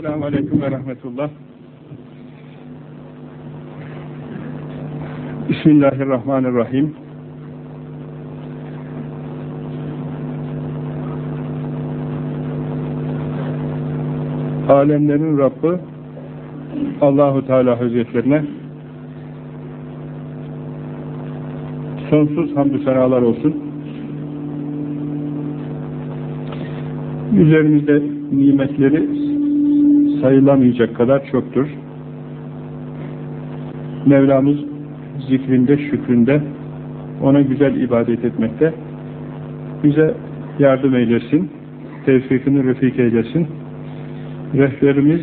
Selamun Aleyküm ve Rahmetullah. Bismillahirrahmanirrahim. Alemlerin Rabbi Allahu Teala Hazretlerine sonsuz hamdü senalar olsun. Üzerimizde nimetleri sayılamayacak kadar çoktur. Mevlamız zikrinde, şükründe ona güzel ibadet etmekte bize yardım eylesin, tevfikini refik eylesin. Rehberimiz,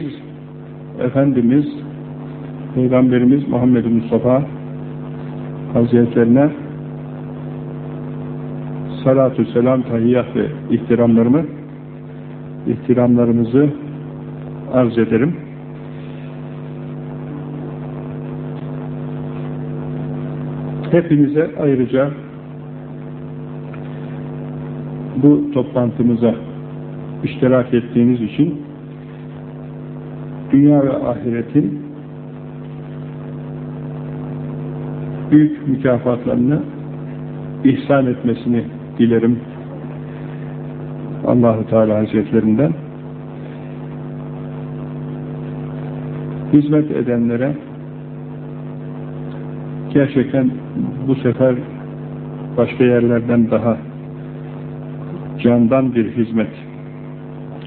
Efendimiz, Peygamberimiz Muhammed Mustafa Hazretlerine salatu selam, tahiyyat ve ihtiramlarımı ihtiramlarımızı arz ederim. Hepinize ayrıca bu toplantımıza iştirak ettiğiniz için dünya ve ahiretin büyük mükafatlarını ihsan etmesini dilerim Allahu Teala Hazretlerinden hizmet edenlere gerçekten bu sefer başka yerlerden daha candan bir hizmet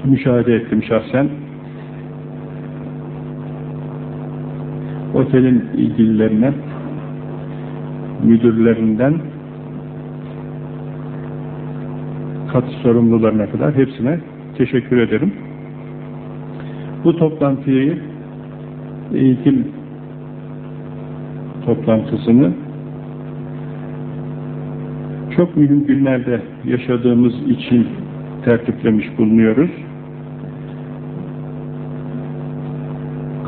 müşahede ettim şahsen. Otelin ilgililerine, müdürlerinden kat sorumlularına kadar hepsine teşekkür ederim. Bu toplantıyı eğitim toplantısını çok mühim günlerde yaşadığımız için tertiplemiş bulunuyoruz.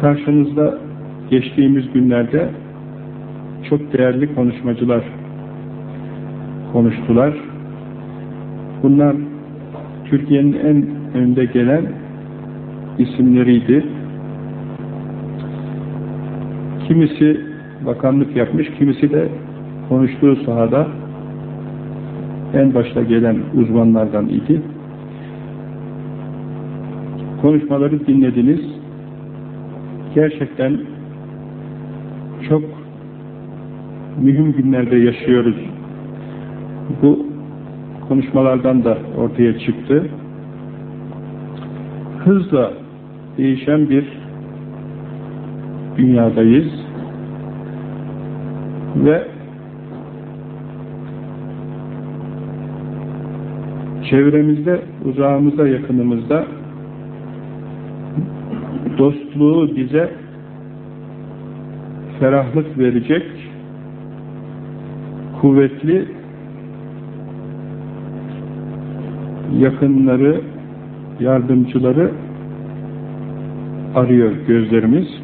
Karşınızda geçtiğimiz günlerde çok değerli konuşmacılar konuştular. Bunlar Türkiye'nin en önde gelen isimleriydi. Kimisi bakanlık yapmış, kimisi de konuştuğu sahada en başta gelen uzmanlardan idi. Konuşmaları dinlediniz. Gerçekten çok mühim günlerde yaşıyoruz. Bu konuşmalardan da ortaya çıktı. Hızla değişen bir dünyadayız ve çevremizde, uzağımızda, yakınımızda dostluğu bize ferahlık verecek kuvvetli yakınları, yardımcıları arıyor gözlerimiz.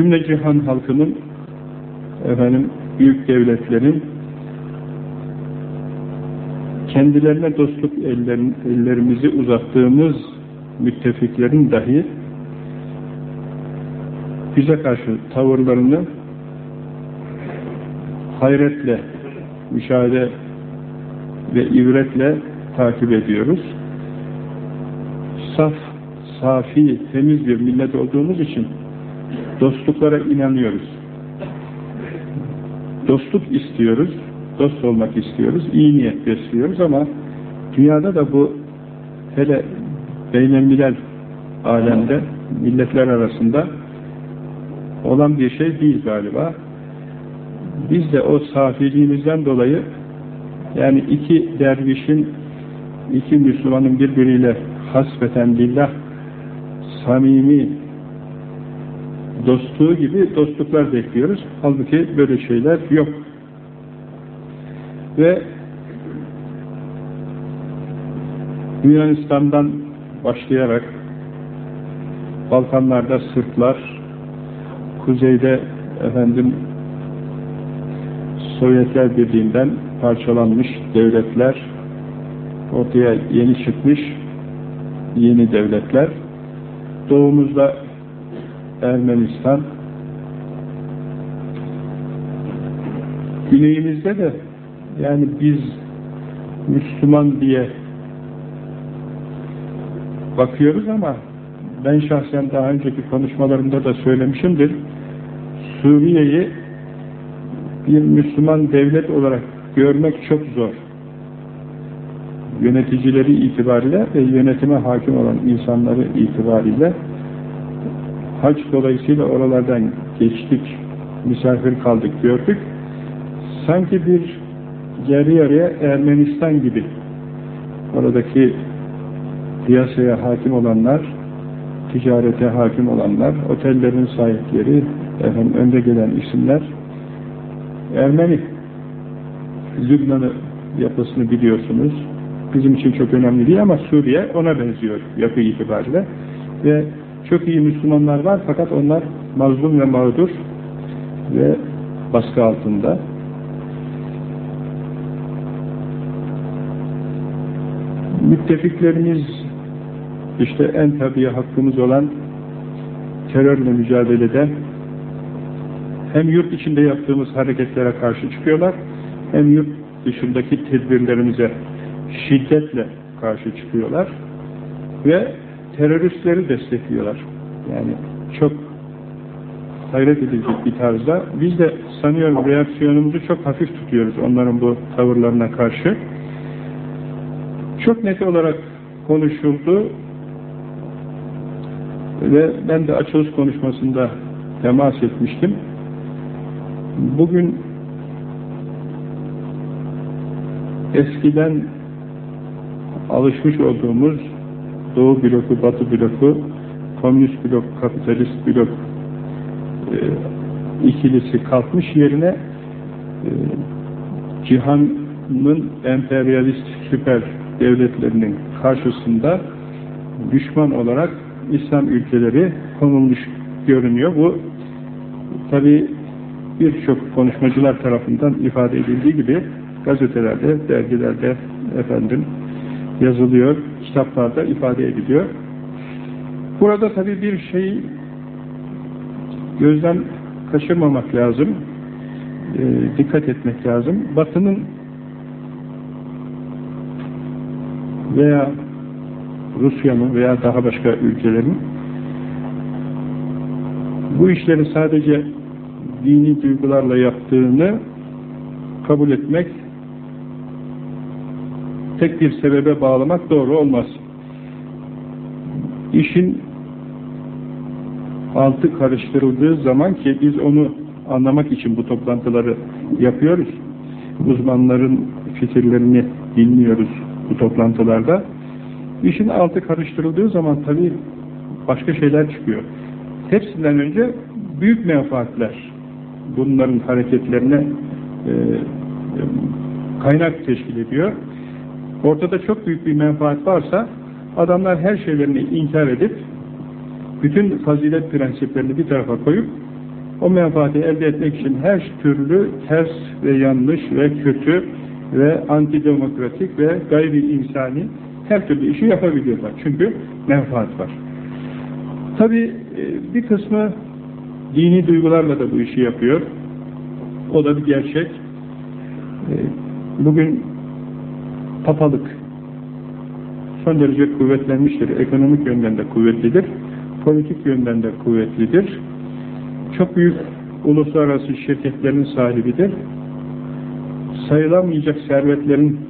Cümle cihan halkının efendim büyük devletlerin kendilerine dostluk ellerin, ellerimizi uzattığımız müttefiklerin dahi bize karşı tavırlarını hayretle müşahede ve ibretle takip ediyoruz. Saf, safi, temiz bir millet olduğumuz için dostluklara inanıyoruz. Dostluk istiyoruz, dost olmak istiyoruz, iyi niyet besliyoruz ama dünyada da bu hele beynemliler alemde, milletler arasında olan bir şey değil galiba. Biz de o safiliğimizden dolayı yani iki dervişin, iki Müslümanın birbiriyle hasbeten billah samimi dostluğu gibi dostluklar bekliyoruz. Halbuki böyle şeyler yok. Ve Yunanistan'dan başlayarak Balkanlarda Sırplar, kuzeyde efendim Sovyetler Birliği'nden parçalanmış devletler, ortaya yeni çıkmış yeni devletler doğumuzda Ermenistan, güneyimizde de yani biz Müslüman diye bakıyoruz ama ben şahsen daha önceki konuşmalarımda da söylemişimdir. Suriye'yi bir Müslüman devlet olarak görmek çok zor. Yöneticileri itibariyle ve yönetime hakim olan insanları itibariyle hac dolayısıyla oralardan geçtik, misafir kaldık, gördük. Sanki bir yarı yarıya Ermenistan gibi oradaki piyasaya hakim olanlar, ticarete hakim olanlar, otellerin sahipleri, efendim, önde gelen isimler Ermeni Lübnan'ı yapısını biliyorsunuz. Bizim için çok önemli değil ama Suriye ona benziyor yapı itibariyle. Ve çok iyi Müslümanlar var fakat onlar mazlum ve mağdur ve baskı altında. Müttefiklerimiz işte en tabii hakkımız olan terörle mücadelede hem yurt içinde yaptığımız hareketlere karşı çıkıyorlar, hem yurt dışındaki tedbirlerimize şiddetle karşı çıkıyorlar ve teröristleri destekliyorlar. Yani çok hayret edilecek bir tarzda. Biz de sanıyorum reaksiyonumuzu çok hafif tutuyoruz onların bu tavırlarına karşı. Çok net olarak konuşuldu ve ben de açılış konuşmasında temas etmiştim. Bugün eskiden alışmış olduğumuz Doğu bloku, Batı bloku, Komünist blok, Kapitalist blok e, ikilisi kalkmış yerine e, cihanın emperyalist süper devletlerinin karşısında düşman olarak İslam ülkeleri konulmuş görünüyor. Bu tabi birçok konuşmacılar tarafından ifade edildiği gibi gazetelerde, dergilerde efendim yazılıyor, kitaplarda ifade ediliyor. Burada tabi bir şey gözden kaçırmamak lazım, e, dikkat etmek lazım. Batının veya Rusya'nın veya daha başka ülkelerin bu işleri sadece dini duygularla yaptığını kabul etmek tek bir sebebe bağlamak doğru olmaz. İşin altı karıştırıldığı zaman ki biz onu anlamak için bu toplantıları yapıyoruz. Uzmanların fikirlerini dinliyoruz bu toplantılarda. İşin altı karıştırıldığı zaman tabii başka şeyler çıkıyor. Hepsinden önce büyük menfaatler bunların hareketlerine e, kaynak teşkil ediyor. Ortada çok büyük bir menfaat varsa adamlar her şeylerini inkar edip bütün fazilet prensiplerini bir tarafa koyup o menfaati elde etmek için her türlü ters ve yanlış ve kötü ve antidemokratik ve gayri insani her türlü işi yapabiliyorlar. Çünkü menfaat var. Tabi bir kısmı dini duygularla da bu işi yapıyor. O da bir gerçek. Bugün papalık son derece kuvvetlenmiştir. Ekonomik yönden de kuvvetlidir. Politik yönden de kuvvetlidir. Çok büyük uluslararası şirketlerin sahibidir. Sayılamayacak servetlerin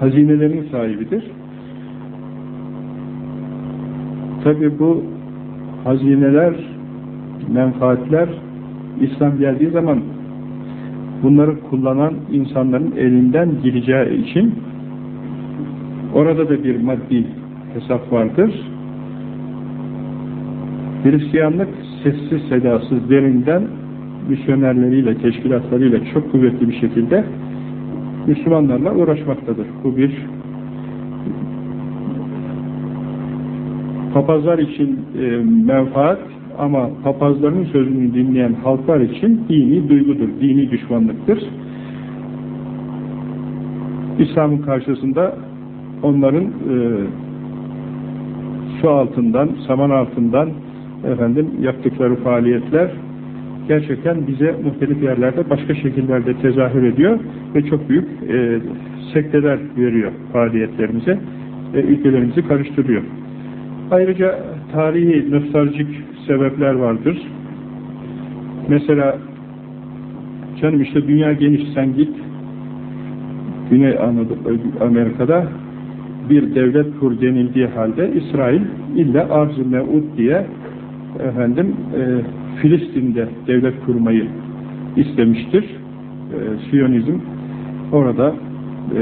hazinelerin sahibidir. Tabi bu hazineler, menfaatler İslam geldiği zaman bunları kullanan insanların elinden gireceği için orada da bir maddi hesap vardır. Hristiyanlık sessiz sedasız derinden misyonerleriyle, teşkilatlarıyla çok kuvvetli bir şekilde Müslümanlarla uğraşmaktadır. Bu bir papazlar için e, menfaat ama papazların sözünü dinleyen halklar için dini duygudur, dini düşmanlıktır. İslam'ın karşısında onların e, su altından, saman altından efendim yaptıkları faaliyetler gerçekten bize muhtelif yerlerde başka şekillerde tezahür ediyor ve çok büyük e, sekteler veriyor faaliyetlerimize ve ülkelerimizi karıştırıyor. Ayrıca tarihi, nostaljik sebepler vardır. Mesela canım işte dünya geniş sen git Güney Amerika'da bir devlet kur denildiği halde İsrail illa arz-ı meud diye efendim e, Filistin'de devlet kurmayı istemiştir. E, Siyonizm orada e,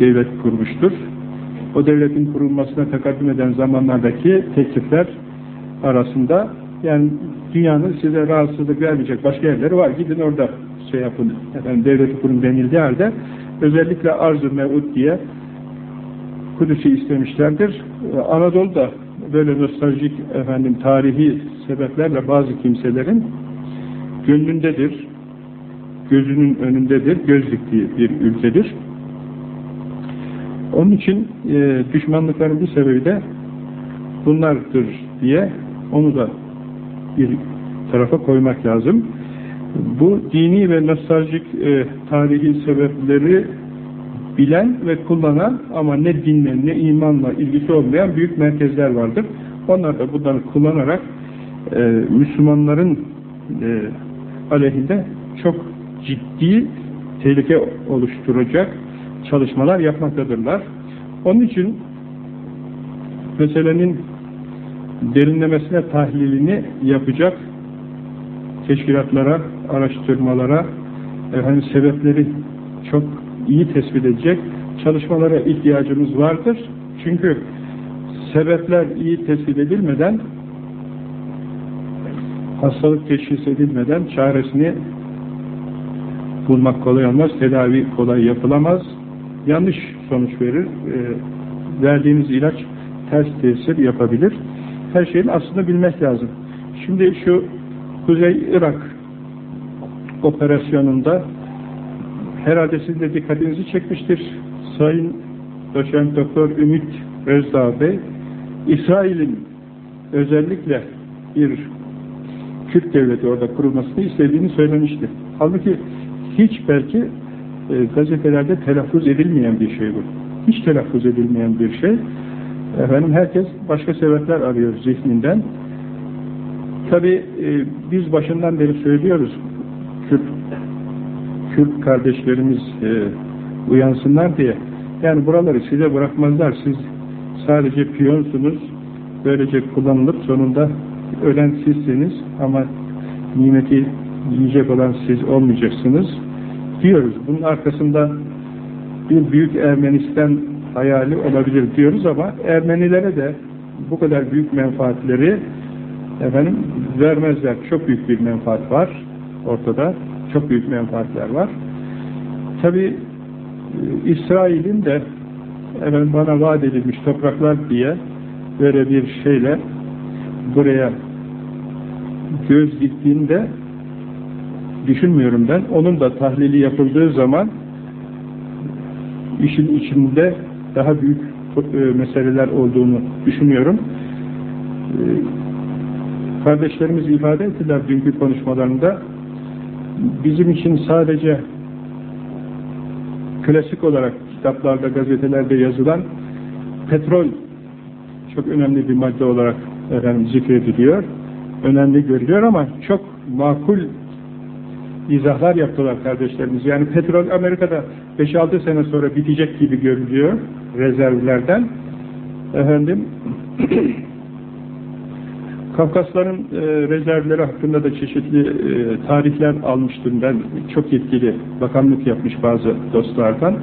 devlet kurmuştur. O devletin kurulmasına tekaddüm eden zamanlardaki teklifler arasında yani dünyanın size rahatsızlık vermeyecek başka yerleri var. Gidin orada şey yapın, efendim, devleti kurun denildiği halde özellikle arz-ı mevud diye Kudüs'ü istemişlerdir. Anadolu'da böyle nostaljik efendim tarihi sebeplerle bazı kimselerin gönlündedir, gözünün önündedir, göz diktiği bir ülkedir. Onun için e, düşmanlıkların bir sebebi de bunlardır diye onu da bir tarafa koymak lazım. Bu dini ve nostaljik e, tarihi sebepleri bilen ve kullanan ama ne dinle ne imanla ilgisi olmayan büyük merkezler vardır. Onlar da bunları kullanarak e, Müslümanların e, aleyhinde çok ciddi tehlike oluşturacak çalışmalar yapmaktadırlar. Onun için meselenin derinlemesine tahlilini yapacak teşkilatlara, araştırmalara, efendim, sebepleri çok iyi tespit edecek çalışmalara ihtiyacımız vardır. Çünkü sebepler iyi tespit edilmeden hastalık teşhis edilmeden çaresini bulmak kolay olmaz, tedavi kolay yapılamaz, yanlış sonuç verir, e, verdiğiniz ilaç ters tesir yapabilir. Her şeyin aslında bilmek lazım. Şimdi şu Kuzey Irak operasyonunda herhalde sizin de dikkatinizi çekmiştir. Sayın Doçent Doktor Ümit Özdağ Bey, İsrail'in özellikle bir Kürt devleti orada kurulmasını istediğini söylemişti. Halbuki hiç belki e, gazetelerde telaffuz edilmeyen bir şey bu. Hiç telaffuz edilmeyen bir şey. Efendim herkes başka sebepler arıyor zihninden. Tabi e, biz başından beri söylüyoruz Kürt, Kürt kardeşlerimiz e, uyansınlar diye. Yani buraları size bırakmazlar. Siz sadece piyonsunuz. Böylece kullanılıp sonunda ölen sizsiniz ama nimeti yiyecek olan siz olmayacaksınız diyoruz. Bunun arkasında bir büyük Ermenistan hayali olabilir diyoruz ama Ermenilere de bu kadar büyük menfaatleri efendim vermezler. Çok büyük bir menfaat var ortada. Çok büyük menfaatler var. Tabi e, İsrail'in de efendim bana vaat edilmiş topraklar diye böyle bir şeyle buraya göz diktiğinde düşünmüyorum ben. Onun da tahlili yapıldığı zaman işin içinde daha büyük e, meseleler olduğunu düşünüyorum. E, kardeşlerimiz ifade ettiler dünkü konuşmalarında. Bizim için sadece klasik olarak kitaplarda, gazetelerde yazılan petrol çok önemli bir madde olarak efendim, zikrediliyor. Önemli görülüyor ama çok makul izahlar yaptılar kardeşlerimiz. Yani petrol Amerika'da 5-6 sene sonra bitecek gibi görülüyor rezervlerden. Efendim Kafkasların e, rezervleri hakkında da çeşitli e, tarihler almıştım ben. Çok yetkili bakanlık yapmış bazı dostlardan.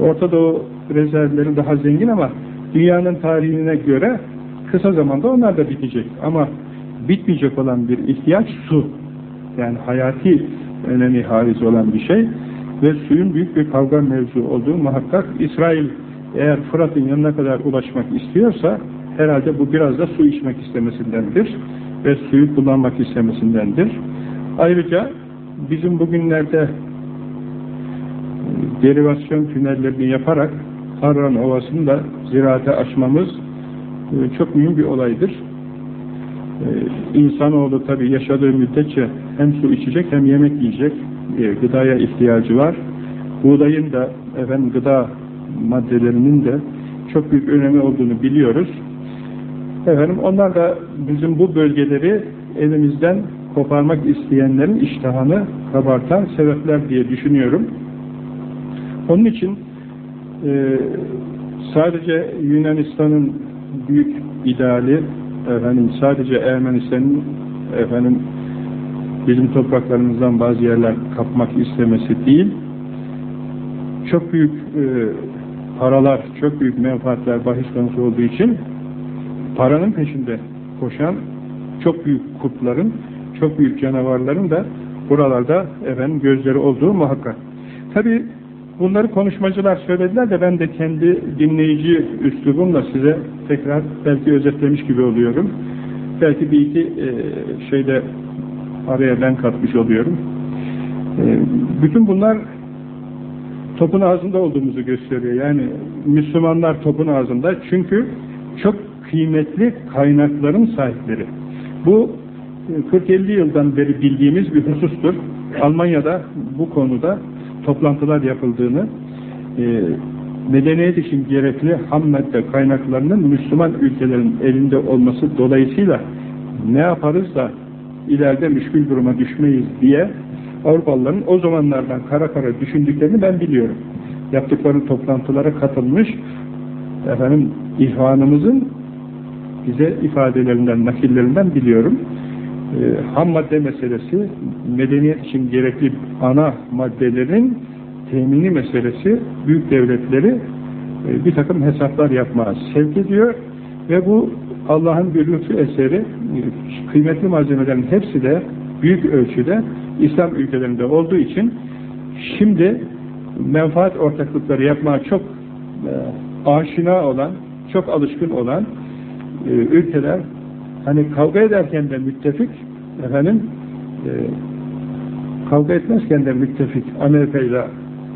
Orta Doğu rezervleri daha zengin ama dünyanın tarihine göre kısa zamanda onlar da bitecek. Ama bitmeyecek olan bir ihtiyaç su. Yani hayati önemi hariz olan bir şey ve suyun büyük bir kavga mevzu olduğu muhakkak. İsrail eğer Fırat'ın yanına kadar ulaşmak istiyorsa herhalde bu biraz da su içmek istemesindendir ve suyu kullanmak istemesindendir. Ayrıca bizim bugünlerde e, derivasyon tünellerini yaparak Harran Ovası'nı da ziraate açmamız e, çok mühim bir olaydır. E, insanoğlu tabi yaşadığı müddetçe hem su içecek hem yemek yiyecek. E, gıdaya ihtiyacı var. Buğdayın da efendim gıda maddelerinin de çok büyük önemi olduğunu biliyoruz. Efendim onlar da bizim bu bölgeleri elimizden koparmak isteyenlerin iştahını kabartan sebepler diye düşünüyorum. Onun için e, sadece Yunanistan'ın büyük ideali efendim sadece Ermenistan'ın efendim bizim topraklarımızdan bazı yerler kapmak istemesi değil çok büyük e, paralar, çok büyük menfaatler bahis konusu olduğu için paranın peşinde koşan çok büyük kurtların, çok büyük canavarların da buralarda efendim gözleri olduğu muhakkak. Tabi bunları konuşmacılar söylediler de ben de kendi dinleyici üslubumla size tekrar belki özetlemiş gibi oluyorum. Belki bir iki e, şeyde araya ben katmış oluyorum. E, bütün bunlar topun ağzında olduğumuzu gösteriyor. Yani Müslümanlar topun ağzında çünkü çok kıymetli kaynakların sahipleri. Bu 40-50 yıldan beri bildiğimiz bir husustur. Almanya'da bu konuda toplantılar yapıldığını, e, medeniyet için gerekli ham madde kaynaklarının Müslüman ülkelerin elinde olması dolayısıyla ne yaparız da ileride müşkül duruma düşmeyiz diye Avrupalıların o zamanlardan kara kara düşündüklerini ben biliyorum. Yaptıkları toplantılara katılmış efendim ihvanımızın bize ifadelerinden, nakillerinden biliyorum. E, ham madde meselesi, medeniyet için gerekli ana maddelerin temini meselesi büyük devletleri e, bir takım hesaplar yapmaya sevk ediyor. Ve bu Allah'ın bir lütfu eseri e, kıymetli malzemelerin hepsi de büyük ölçüde İslam ülkelerinde olduğu için şimdi menfaat ortaklıkları yapmaya çok e, aşina olan, çok alışkın olan ülkeler hani kavga ederken de müttefik efendim kavga etmezken de müttefik Amerika ile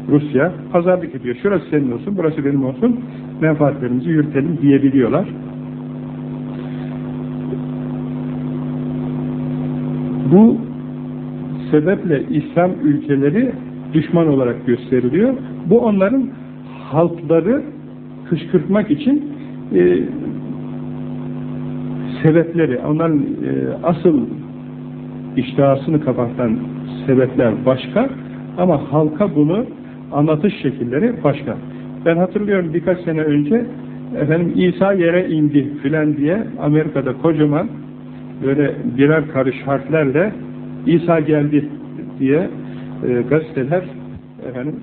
Rusya pazarlık ediyor. Şurası senin olsun, burası benim olsun menfaatlerimizi yürütelim diyebiliyorlar. Bu sebeple İslam ülkeleri düşman olarak gösteriliyor. Bu onların halkları kışkırtmak için e, sebepleri, onların e, asıl iştihasını kabartan sebepler başka ama halka bunu anlatış şekilleri başka. Ben hatırlıyorum birkaç sene önce efendim İsa yere indi filan diye Amerika'da kocaman böyle birer karış harflerle İsa geldi diye e, gazeteler efendim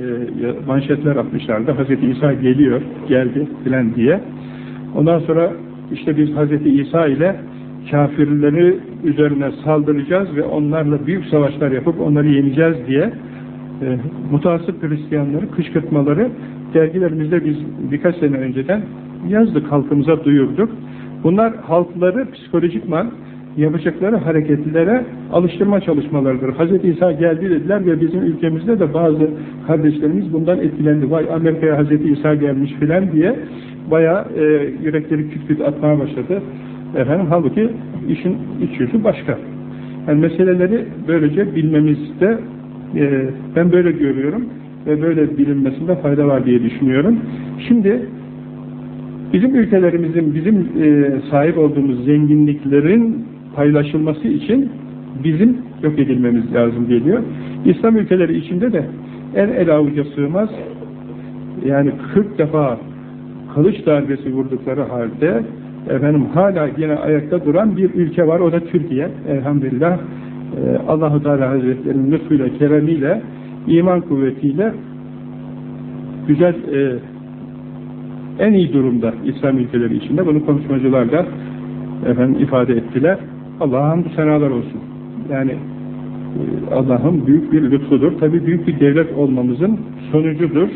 e, manşetler atmışlardı. Hazreti İsa geliyor, geldi filan diye. Ondan sonra işte biz Hazreti İsa ile kafirleri üzerine saldıracağız ve onlarla büyük savaşlar yapıp onları yeneceğiz diye e, mutasip Hristiyanları kışkırtmaları dergilerimizde biz birkaç sene önceden yazdık, halkımıza duyurduk. Bunlar halkları psikolojikman yapacakları hareketlere alıştırma çalışmalarıdır. Hz. İsa geldi dediler ve bizim ülkemizde de bazı kardeşlerimiz bundan etkilendi. Vay Amerika'ya Hz. İsa gelmiş filan diye bayağı e, yürekleri küt küt atmaya başladı. Efendim halbuki işin iç yüzü başka. Yani meseleleri böylece bilmemizde e, ben böyle görüyorum ve böyle bilinmesinde fayda var diye düşünüyorum. Şimdi bizim ülkelerimizin, bizim e, sahip olduğumuz zenginliklerin paylaşılması için bizim yok edilmemiz lazım geliyor. İslam ülkeleri içinde de en el avuca sığmaz yani 40 defa kılıç darbesi vurdukları halde efendim hala yine ayakta duran bir ülke var. O da Türkiye. Elhamdülillah Allahu Teala Hazretleri'nin lütfuyla, keremiyle, iman kuvvetiyle güzel e, en iyi durumda İslam ülkeleri içinde. Bunu konuşmacılar da efendim ifade ettiler. Allah'a hamdü senalar olsun. Yani e, Allah'ın büyük bir lütfudur. Tabi büyük bir devlet olmamızın sonucudur.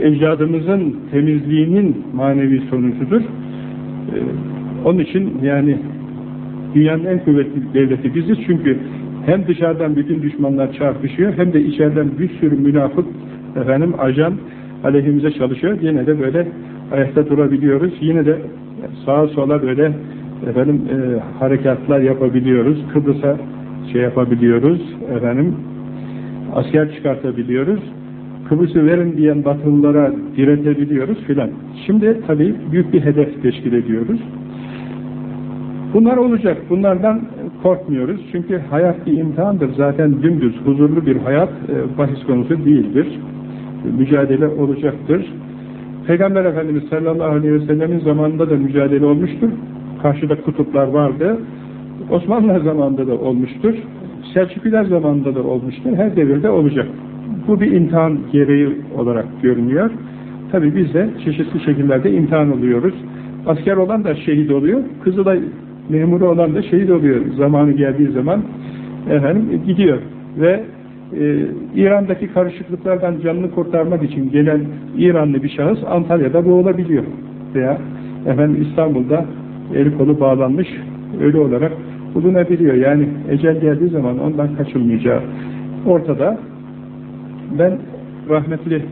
Ecdadımızın temizliğinin manevi sonucudur. E, onun için yani dünyanın en kuvvetli devleti biziz. Çünkü hem dışarıdan bütün düşmanlar çarpışıyor hem de içeriden bir sürü münafık efendim ajan aleyhimize çalışıyor. Yine de böyle ayakta durabiliyoruz. Yine de sağa sola böyle efendim e, harekatlar yapabiliyoruz. Kıbrıs'a şey yapabiliyoruz. Efendim asker çıkartabiliyoruz. Kıbrıs'ı verin diyen batılılara diretebiliyoruz filan. Şimdi tabii büyük bir hedef teşkil ediyoruz. Bunlar olacak. Bunlardan korkmuyoruz. Çünkü hayat bir imtihandır. Zaten dümdüz, huzurlu bir hayat e, bahis konusu değildir. Mücadele olacaktır. Peygamber Efendimiz sallallahu aleyhi ve sellemin zamanında da mücadele olmuştur. Karşıda kutuplar vardı. Osmanlı zamanında da olmuştur. Selçuklular zamanında da olmuştur. Her devirde olacak. Bu bir imtihan gereği olarak görünüyor. Tabi biz de çeşitli şekillerde imtihan oluyoruz. Asker olan da şehit oluyor. Kızılay memuru olan da şehit oluyor. Zamanı geldiği zaman efendim gidiyor. Ve e, İran'daki karışıklıklardan canını kurtarmak için gelen İranlı bir şahıs Antalya'da boğulabiliyor. Veya efendim İstanbul'da eli kolu bağlanmış ölü olarak bulunabiliyor. Yani ecel geldiği zaman ondan kaçılmayacağı ortada. Ben rahmetli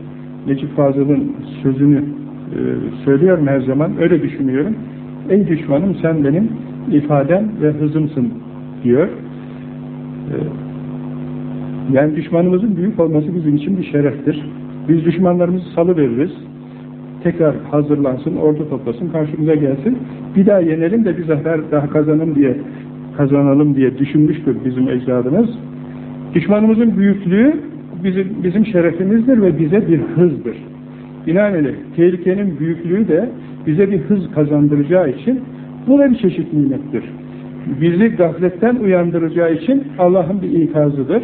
Necip Fazıl'ın sözünü e, söylüyorum her zaman. Öyle düşünüyorum. Ey düşmanım sen benim ifadem ve hızımsın diyor. E, yani düşmanımızın büyük olması bizim için bir şereftir. Biz düşmanlarımızı salı veririz. Tekrar hazırlansın, ordu toplasın, karşımıza gelsin. Bir daha yenelim de bir zafer daha kazanalım diye kazanalım diye düşünmüştür bizim ecdadımız. Düşmanımızın büyüklüğü bizim, bizim şerefimizdir ve bize bir hızdır. Binaenaleyh tehlikenin büyüklüğü de bize bir hız kazandıracağı için bu da bir çeşit nimettir. Bizi gafletten uyandıracağı için Allah'ın bir ikazıdır.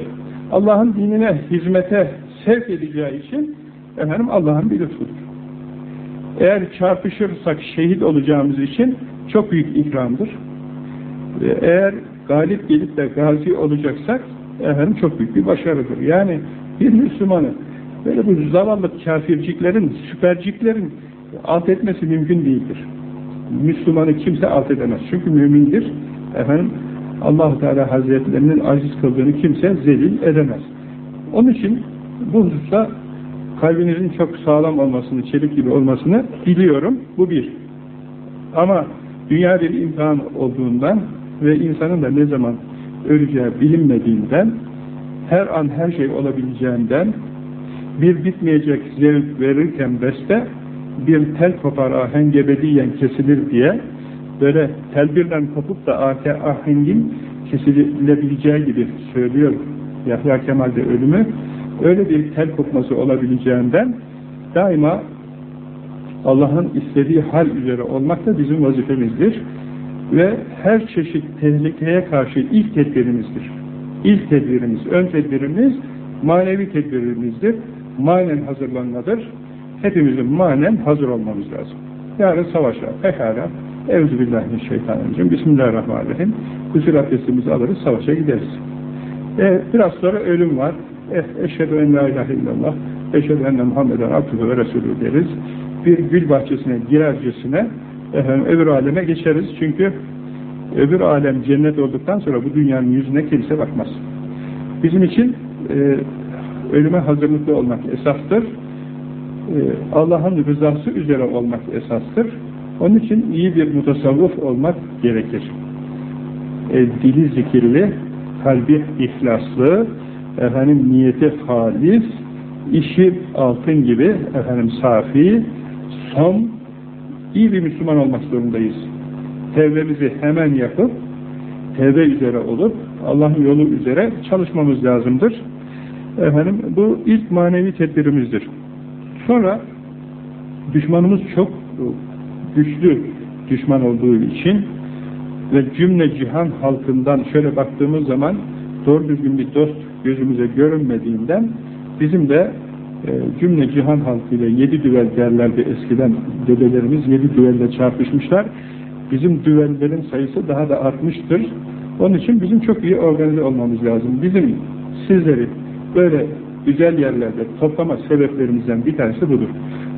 Allah'ın dinine hizmete sevk edeceği için efendim Allah'ın bir lütfudur. Eğer çarpışırsak şehit olacağımız için çok büyük ikramdır. Eğer galip gelip de gazi olacaksak efendim çok büyük bir başarıdır. Yani bir Müslümanı böyle bu zavallı kafirciklerin, süperciklerin alt etmesi mümkün değildir. Müslümanı kimse alt edemez. Çünkü mümindir. Efendim allah Teala Hazretlerinin aziz kıldığını kimse zelil edemez. Onun için bu hususta kalbinizin çok sağlam olmasını, çelik gibi olmasını biliyorum. Bu bir. Ama dünya bir imtihan olduğundan ve insanın da ne zaman öleceği bilinmediğinden, her an her şey olabileceğinden, bir bitmeyecek zevk verirken beste, bir tel kopar ahenk ebediyen kesilir diye, böyle tel birden kopup da ahengin kesilebileceği gibi söylüyor Yahya Kemal'de ölümü, öyle bir tel kopması olabileceğinden daima Allah'ın istediği hal üzere olmak da bizim vazifemizdir. Ve her çeşit tehlikeye karşı ilk tedbirimizdir. İlk tedbirimiz, ön tedbirimiz manevi tedbirimizdir. Manen hazırlanmadır. Hepimizin manen hazır olmamız lazım. Yarın savaşa, pekala. Euzubillahimineşşeytanirracim. Bismillahirrahmanirrahim. Huzur abdestimizi alırız, savaşa gideriz. E, biraz sonra ölüm var. Eh, eşhedü en la ilahe illallah, eşhedü enne Muhammeden abdühü ve resulü deriz. Bir gül bahçesine girercesine efendim, öbür aleme geçeriz. Çünkü öbür alem cennet olduktan sonra bu dünyanın yüzüne kimse bakmaz. Bizim için e, ölüme hazırlıklı olmak esastır. E, Allah'ın rızası üzere olmak esastır. Onun için iyi bir mutasavvuf olmak gerekir. E, dili zikirli, kalbi ihlaslı, efendim niyeti halis, işi altın gibi efendim safi, son, iyi bir Müslüman olmak zorundayız. Tevbemizi hemen yapıp, tevbe üzere olup, Allah'ın yolu üzere çalışmamız lazımdır. Efendim, bu ilk manevi tedbirimizdir. Sonra, düşmanımız çok güçlü düşman olduğu için ve cümle cihan halkından şöyle baktığımız zaman doğru düzgün bir dost gözümüze görünmediğinden bizim de e, cümle cihan halkıyla yedi düvel derlerdi eskiden dedelerimiz yedi düvelle çarpışmışlar. Bizim düvellerin sayısı daha da artmıştır. Onun için bizim çok iyi organize olmamız lazım. Bizim sizleri böyle güzel yerlerde toplama sebeplerimizden bir tanesi budur.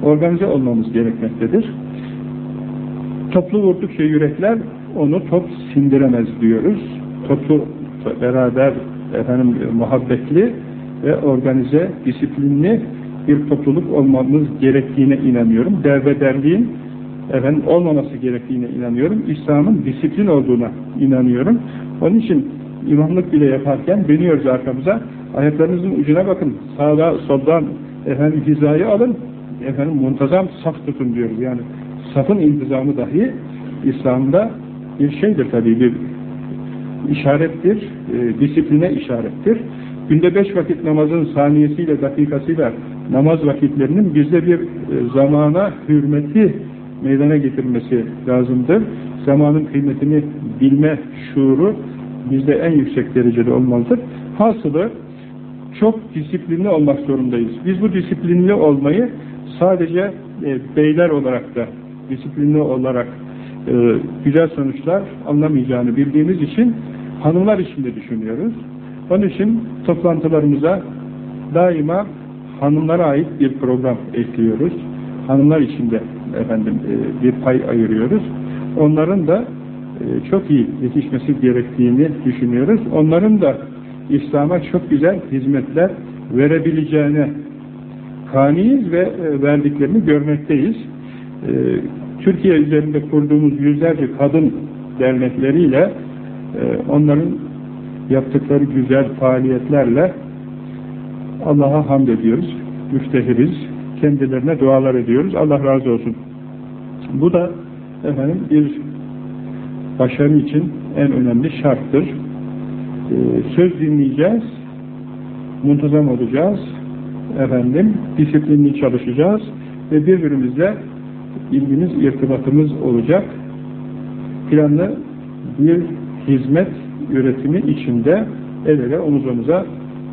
Organize olmamız gerekmektedir. Toplu vurdukça yürekler onu top sindiremez diyoruz. Toplu beraber efendim muhabbetli ve organize, disiplinli bir topluluk olmamız gerektiğine inanıyorum. Derbederliğin efendim olmaması gerektiğine inanıyorum. İslam'ın disiplin olduğuna inanıyorum. Onun için imamlık bile yaparken dönüyoruz arkamıza. Ayaklarınızın ucuna bakın. Sağda, soldan efendim hizayı alın. Efendim muntazam saf tutun diyoruz. Yani safın intizamı dahi İslam'da bir şeydir tabii bir işarettir, e, disipline işarettir. Günde beş vakit namazın saniyesiyle, dakikasıyla namaz vakitlerinin bizde bir e, zamana hürmeti meydana getirmesi lazımdır. Zamanın kıymetini bilme şuuru bizde en yüksek derecede olmalıdır. Hasılı çok disiplinli olmak zorundayız. Biz bu disiplinli olmayı sadece e, beyler olarak da disiplinli olarak e, güzel sonuçlar anlamayacağını bildiğimiz için hanımlar için de düşünüyoruz. Onun için toplantılarımıza daima hanımlara ait bir program ekliyoruz. Hanımlar için de efendim e, bir pay ayırıyoruz. Onların da çok iyi yetişmesi gerektiğini düşünüyoruz. Onların da İslam'a çok güzel hizmetler verebileceğine kaniyiz ve e, verdiklerini görmekteyiz. Türkiye üzerinde kurduğumuz yüzlerce kadın dernekleriyle onların yaptıkları güzel faaliyetlerle Allah'a hamd ediyoruz, müftehiriz, kendilerine dualar ediyoruz. Allah razı olsun. Bu da efendim bir başarı için en önemli şarttır. Ee, söz dinleyeceğiz, muntazam olacağız, efendim disiplinli çalışacağız ve birbirimizle ilgimiz, irtibatımız olacak. Planlı bir hizmet üretimi içinde el ele omuz omuza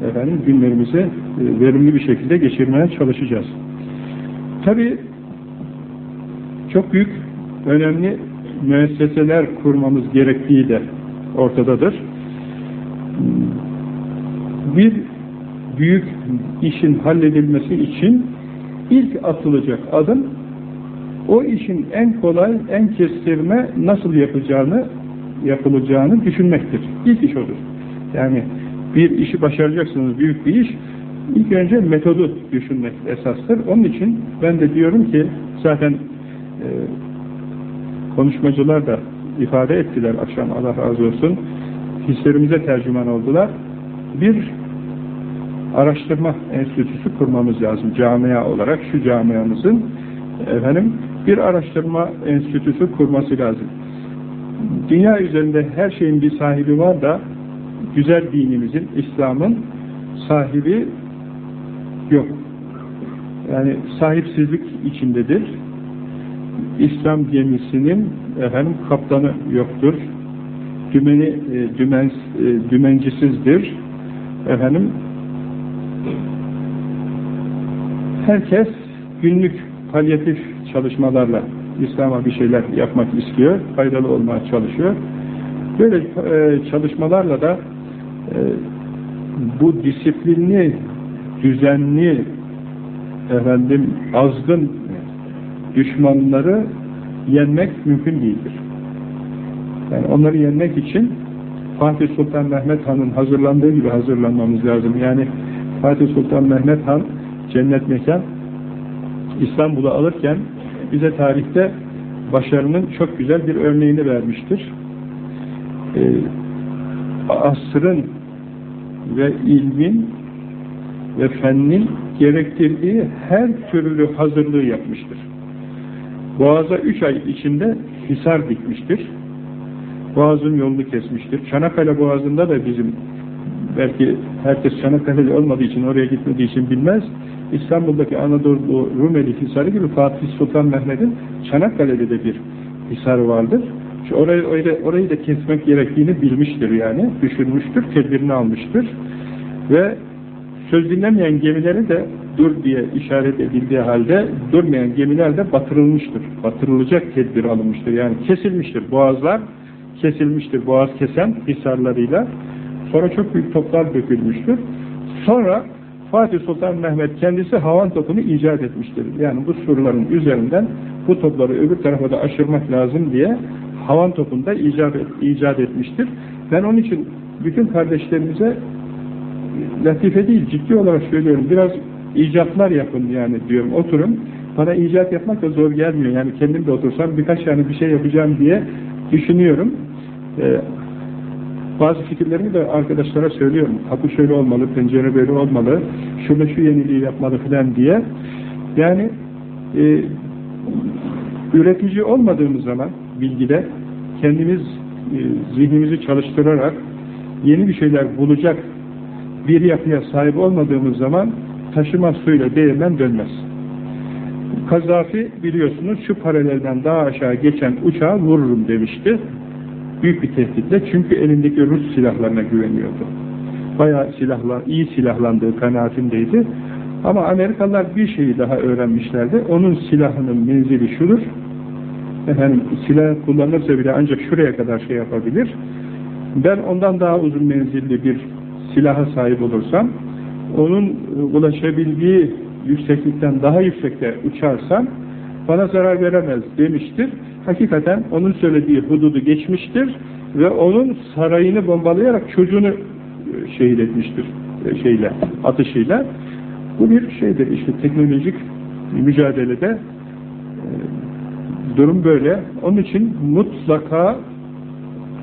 efendim günlerimizi e, verimli bir şekilde geçirmeye çalışacağız. Tabi çok büyük, önemli müesseseler kurmamız gerektiği de ortadadır. Bir büyük işin halledilmesi için ilk atılacak adım o işin en kolay, en kestirme nasıl yapacağını yapılacağını düşünmektir. İlk iş odur. Yani bir işi başaracaksınız, büyük bir iş, ilk önce metodu düşünmek esastır. Onun için ben de diyorum ki, zaten e, konuşmacılar da ifade ettiler akşam Allah razı olsun, hislerimize tercüman oldular. Bir araştırma enstitüsü kurmamız lazım camia olarak, şu camiamızın efendim bir araştırma enstitüsü kurması lazım. Dünya üzerinde her şeyin bir sahibi var da güzel dinimizin, İslam'ın sahibi yok. Yani sahipsizlik içindedir. İslam gemisinin efendim kaptanı yoktur. Dümeni e, dümen e, dümencisizdir. Efendim herkes günlük palyatif çalışmalarla İslam'a bir şeyler yapmak istiyor, faydalı olmaya çalışıyor. Böyle e, çalışmalarla da e, bu disiplinli, düzenli, efendim azgın düşmanları yenmek mümkün değildir. Yani onları yenmek için Fatih Sultan Mehmet Han'ın hazırlandığı gibi hazırlanmamız lazım. Yani Fatih Sultan Mehmet Han cennet mekan İstanbul'u alırken bize tarihte başarının çok güzel bir örneğini vermiştir. Ee, asrın ve ilmin ve fennin gerektirdiği her türlü hazırlığı yapmıştır. Boğaz'a üç ay içinde hisar dikmiştir. Boğaz'ın yolunu kesmiştir. Çanakkale Boğazı'nda da bizim belki herkes Çanakkale'li olmadığı için oraya gitmediği için bilmez. İstanbul'daki Anadolu Rumeli Hisarı gibi Fatih Sultan Mehmet'in Çanakkale'de de bir hisarı vardır. Şu orayı, orayı, orayı da kesmek gerektiğini bilmiştir yani. Düşünmüştür, tedbirini almıştır. Ve söz dinlemeyen gemileri de dur diye işaret edildiği halde durmayan gemiler de batırılmıştır. Batırılacak tedbir alınmıştır. Yani kesilmiştir. Boğazlar kesilmiştir. Boğaz kesen hisarlarıyla. Sonra çok büyük toplar dökülmüştür. Sonra Fatih Sultan Mehmet kendisi havan topunu icat etmiştir. Yani bu surların üzerinden bu topları öbür tarafa da aşırmak lazım diye havan topunda icat, et, icat etmiştir. Ben onun için bütün kardeşlerimize latife değil, ciddi olarak söylüyorum. Biraz icatlar yapın yani diyorum. Oturun, bana icat yapmak da zor gelmiyor. Yani kendim de otursam birkaç tane bir şey yapacağım diye düşünüyorum. Ee, bazı fikirlerimi de arkadaşlara söylüyorum. Kapı şöyle olmalı, pencere böyle olmalı, şurada şu yeniliği yapmalı filan diye. Yani e, üretici olmadığımız zaman bilgide kendimiz e, zihnimizi çalıştırarak yeni bir şeyler bulacak bir yapıya sahip olmadığımız zaman taşıma suyla değirmen dönmez. Kazafi biliyorsunuz şu paralelden daha aşağı geçen uçağı vururum demişti. Büyük bir tehditle çünkü elindeki Rus silahlarına güveniyordu. Bayağı silahla, iyi silahlandığı kanaatindeydi. Ama Amerikalılar bir şeyi daha öğrenmişlerdi. Onun silahının menzili şudur. Efendim silah kullanırsa bile ancak şuraya kadar şey yapabilir. Ben ondan daha uzun menzilli bir silaha sahip olursam onun ulaşabildiği yükseklikten daha yüksekte uçarsam bana zarar veremez demiştir. Hakikaten onun söylediği hududu geçmiştir ve onun sarayını bombalayarak çocuğunu e, şehit etmiştir e, şeyle, atışıyla. Bu bir şeydir işte teknolojik mücadelede e, durum böyle. Onun için mutlaka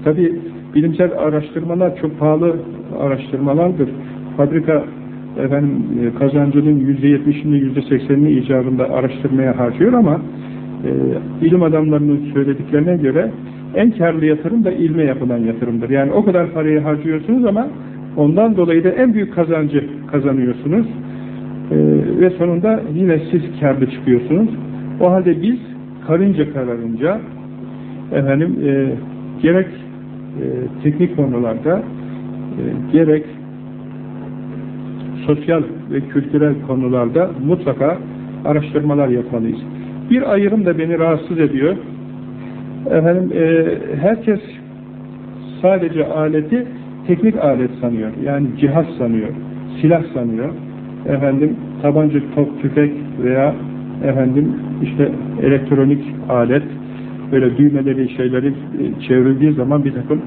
tabi bilimsel araştırmalar çok pahalı araştırmalardır. Fabrika efendim e, kazancının yüzde yetmişini yüzde seksenini icabında araştırmaya harcıyor ama e, ilim adamlarının söylediklerine göre en karlı yatırım da ilme yapılan yatırımdır. Yani o kadar parayı harcıyorsunuz ama ondan dolayı da en büyük kazancı kazanıyorsunuz. E, ve sonunda yine siz karlı çıkıyorsunuz. O halde biz karınca kararınca efendim e, gerek e, teknik konularda e, gerek sosyal ve kültürel konularda mutlaka araştırmalar yapmalıyız. Bir ayrım da beni rahatsız ediyor. Efendim, e, herkes sadece aleti teknik alet sanıyor. Yani cihaz sanıyor, silah sanıyor. Efendim, tabanca, top, tüfek veya efendim işte elektronik alet böyle düğmeleri şeyleri e, çevrildiği zaman bir takım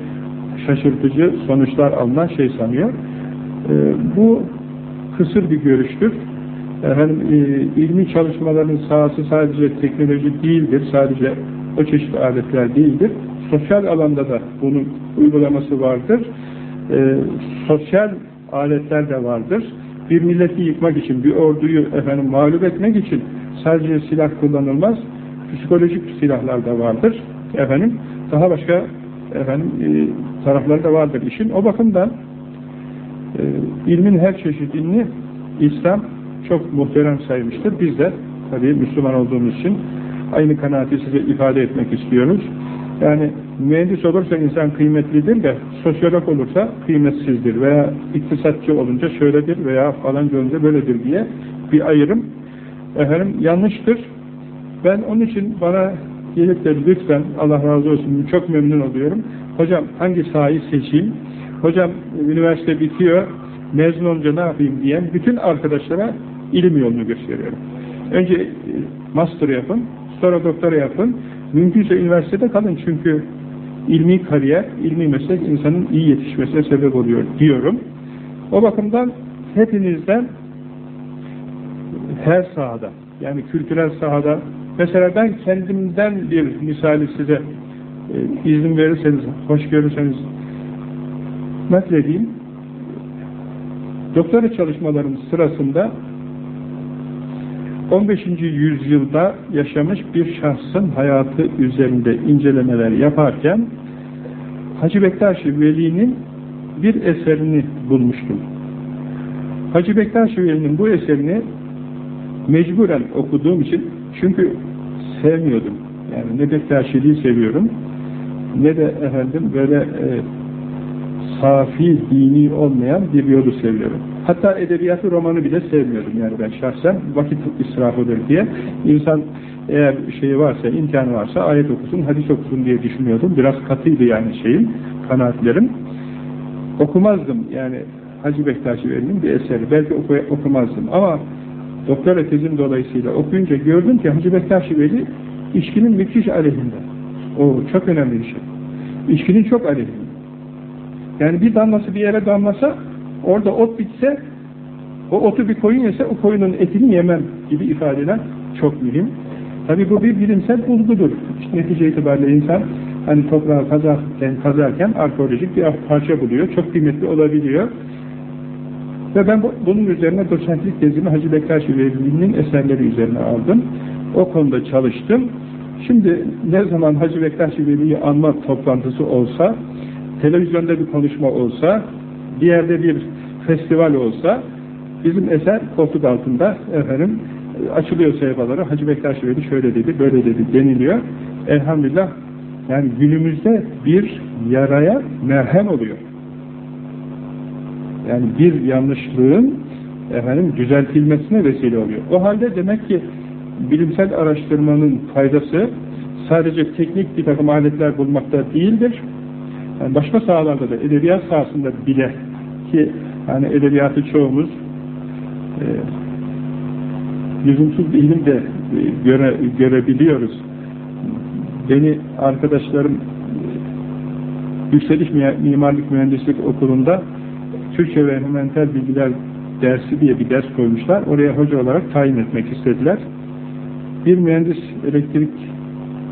şaşırtıcı sonuçlar alınan şey sanıyor. E, bu kısır bir görüştür. Efendim, e, ilmi çalışmaların sahası sadece teknoloji değildir, sadece o çeşit aletler değildir. Sosyal alanda da bunun uygulaması vardır. E, sosyal aletler de vardır. Bir milleti yıkmak için, bir orduyu efendim mağlup etmek için sadece silah kullanılmaz. Psikolojik silahlar da vardır. Efendim, daha başka efendim e, tarafları da vardır işin. O bakımdan e, ilmin her çeşidini İslam çok muhterem saymıştır. Biz de tabii Müslüman olduğumuz için aynı kanaati size ifade etmek istiyoruz. Yani mühendis olursa insan kıymetlidir de sosyolog olursa kıymetsizdir veya iktisatçı olunca şöyledir veya falan olunca böyledir diye bir ayrım efendim yanlıştır. Ben onun için bana gelip de lütfen Allah razı olsun çok memnun oluyorum. Hocam hangi sahayı seçeyim? Hocam üniversite bitiyor mezun olunca ne yapayım diyen bütün arkadaşlara ilim yolunu gösteriyorum. Önce e, master yapın, sonra doktora yapın. Mümkünse üniversitede kalın çünkü ilmi kariyer, ilmi meslek insanın iyi yetişmesine sebep oluyor diyorum. O bakımdan hepinizden her sahada, yani kültürel sahada, mesela ben kendimden bir misali size e, izin verirseniz, hoş görürseniz nakledeyim. Doktora çalışmalarım sırasında 15. yüzyılda yaşamış bir şahsın hayatı üzerinde incelemeler yaparken Hacı Bektaş Veli'nin bir eserini bulmuştum. Hacı Bektaş Veli'nin bu eserini mecburen okuduğum için çünkü sevmiyordum. Yani ne Bektaşiliği seviyorum ne de efendim böyle e, safi, dini olmayan bir yolu seviyorum. Hatta edebiyatı romanı bile sevmiyorum yani ben şahsen vakit israfıdır diye. İnsan eğer şeyi varsa, imkanı varsa ayet okusun, hadis okusun diye düşünüyordum. Biraz katıydı yani şeyim, kanaatlerim. Okumazdım yani Hacı Bektaşi Veli'nin bir eseri. Belki oku okumazdım ama doktora tezim dolayısıyla okuyunca gördüm ki Hacı Bektaşi Veli içkinin müthiş aleyhinde. O çok önemli bir şey. İçkinin çok aleyhinde. Yani bir damlası bir yere damlasa, orada ot bitse, o otu bir koyun yese, o koyunun etini yemem gibi ifadeler çok mühim. Tabi bu bir bilimsel bulgudur. İşte netice itibariyle insan hani toprağı kazarken, kazarken arkeolojik bir parça buluyor. Çok kıymetli olabiliyor. Ve ben bu, bunun üzerine doçentlik tezimi Hacı Bektaş Veli'nin eserleri üzerine aldım. O konuda çalıştım. Şimdi ne zaman Hacı Bektaş Veli'yi anma toplantısı olsa, televizyonda bir konuşma olsa, bir yerde bir festival olsa, bizim eser koltuk altında efendim açılıyor sayfaları. Hacı Bektaş Veli şöyle dedi, böyle dedi deniliyor. Elhamdülillah yani günümüzde bir yaraya merhem oluyor. Yani bir yanlışlığın efendim düzeltilmesine vesile oluyor. O halde demek ki bilimsel araştırmanın faydası sadece teknik bir takım aletler bulmakta değildir. Yani başka sahalarda da edebiyat sahasında bile ki hani edebiyatı çoğumuz e, lüzumsuz bir ilim de e, göre, görebiliyoruz. Beni arkadaşlarım Yükseliş Mimarlık Mühendislik Okulu'nda Türkçe ve Environmental Bilgiler dersi diye bir ders koymuşlar. Oraya hoca olarak tayin etmek istediler. Bir mühendis elektrik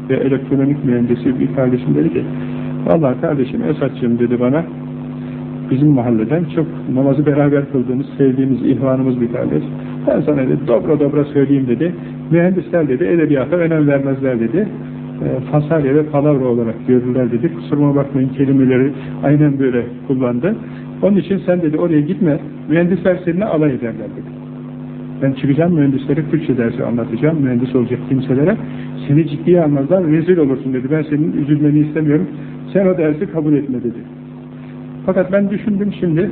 ve elektronik mühendisi bir kardeşim dedi ki Vallahi kardeşim Esatçığım dedi bana bizim mahalleden çok namazı beraber kıldığımız, sevdiğimiz, ihvanımız bir kardeş. Ben sana dedi dobra dobra söyleyeyim dedi. Mühendisler dedi edebiyata önem vermezler dedi. E, fasalya ve palavra olarak görürler dedi. Kusuruma bakmayın kelimeleri aynen böyle kullandı. Onun için sen dedi oraya gitme. Mühendisler seninle alay ederler dedi. Ben çıkacağım mühendislere Türkçe dersi anlatacağım. Mühendis olacak kimselere. Seni ciddiye almazlar. Rezil olursun dedi. Ben senin üzülmeni istemiyorum. Sen o dersi kabul etme dedi. Fakat ben düşündüm şimdi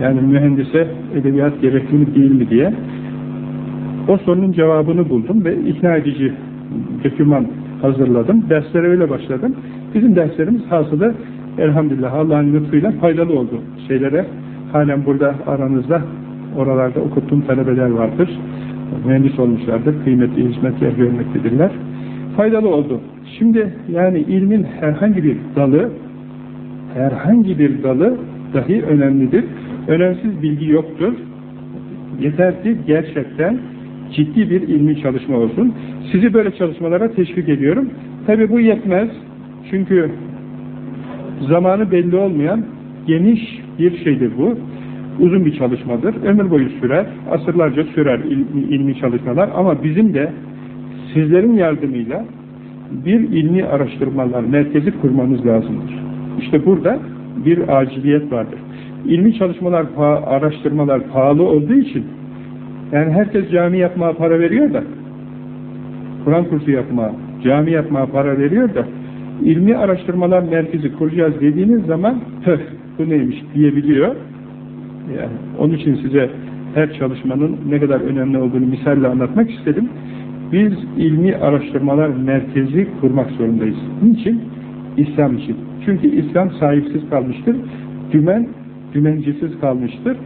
yani mühendise edebiyat gerekli mi değil mi diye o sorunun cevabını buldum ve ikna edici doküman hazırladım. Derslere öyle başladım. Bizim derslerimiz hasılı elhamdülillah Allah'ın lütfuyla faydalı oldu şeylere. Halen burada aranızda oralarda okuttuğum talebeler vardır. Mühendis olmuşlardır. Kıymetli hizmetler görmektedirler. Faydalı oldu. Şimdi yani ilmin herhangi bir dalı herhangi bir dalı dahi önemlidir. Önemsiz bilgi yoktur. Yeter ki gerçekten ciddi bir ilmi çalışma olsun. Sizi böyle çalışmalara teşvik ediyorum. Tabi bu yetmez. Çünkü zamanı belli olmayan geniş bir şeydir bu. Uzun bir çalışmadır. Ömür boyu sürer. Asırlarca sürer ilmi, ilmi çalışmalar. Ama bizim de sizlerin yardımıyla bir ilmi araştırmalar merkezi kurmamız lazımdır. İşte burada bir aciliyet vardır. İlmi çalışmalar, araştırmalar pahalı olduğu için yani herkes cami yapmaya para veriyor da Kur'an kursu yapmaya, cami yapmaya para veriyor da ilmi araştırmalar merkezi kuracağız dediğiniz zaman bu neymiş diyebiliyor. Yani onun için size her çalışmanın ne kadar önemli olduğunu misalle anlatmak istedim. Biz ilmi araştırmalar merkezi kurmak zorundayız. Niçin? İslam için. Çünkü İslam sahipsiz kalmıştır. Dümen, dümencisiz kalmıştır.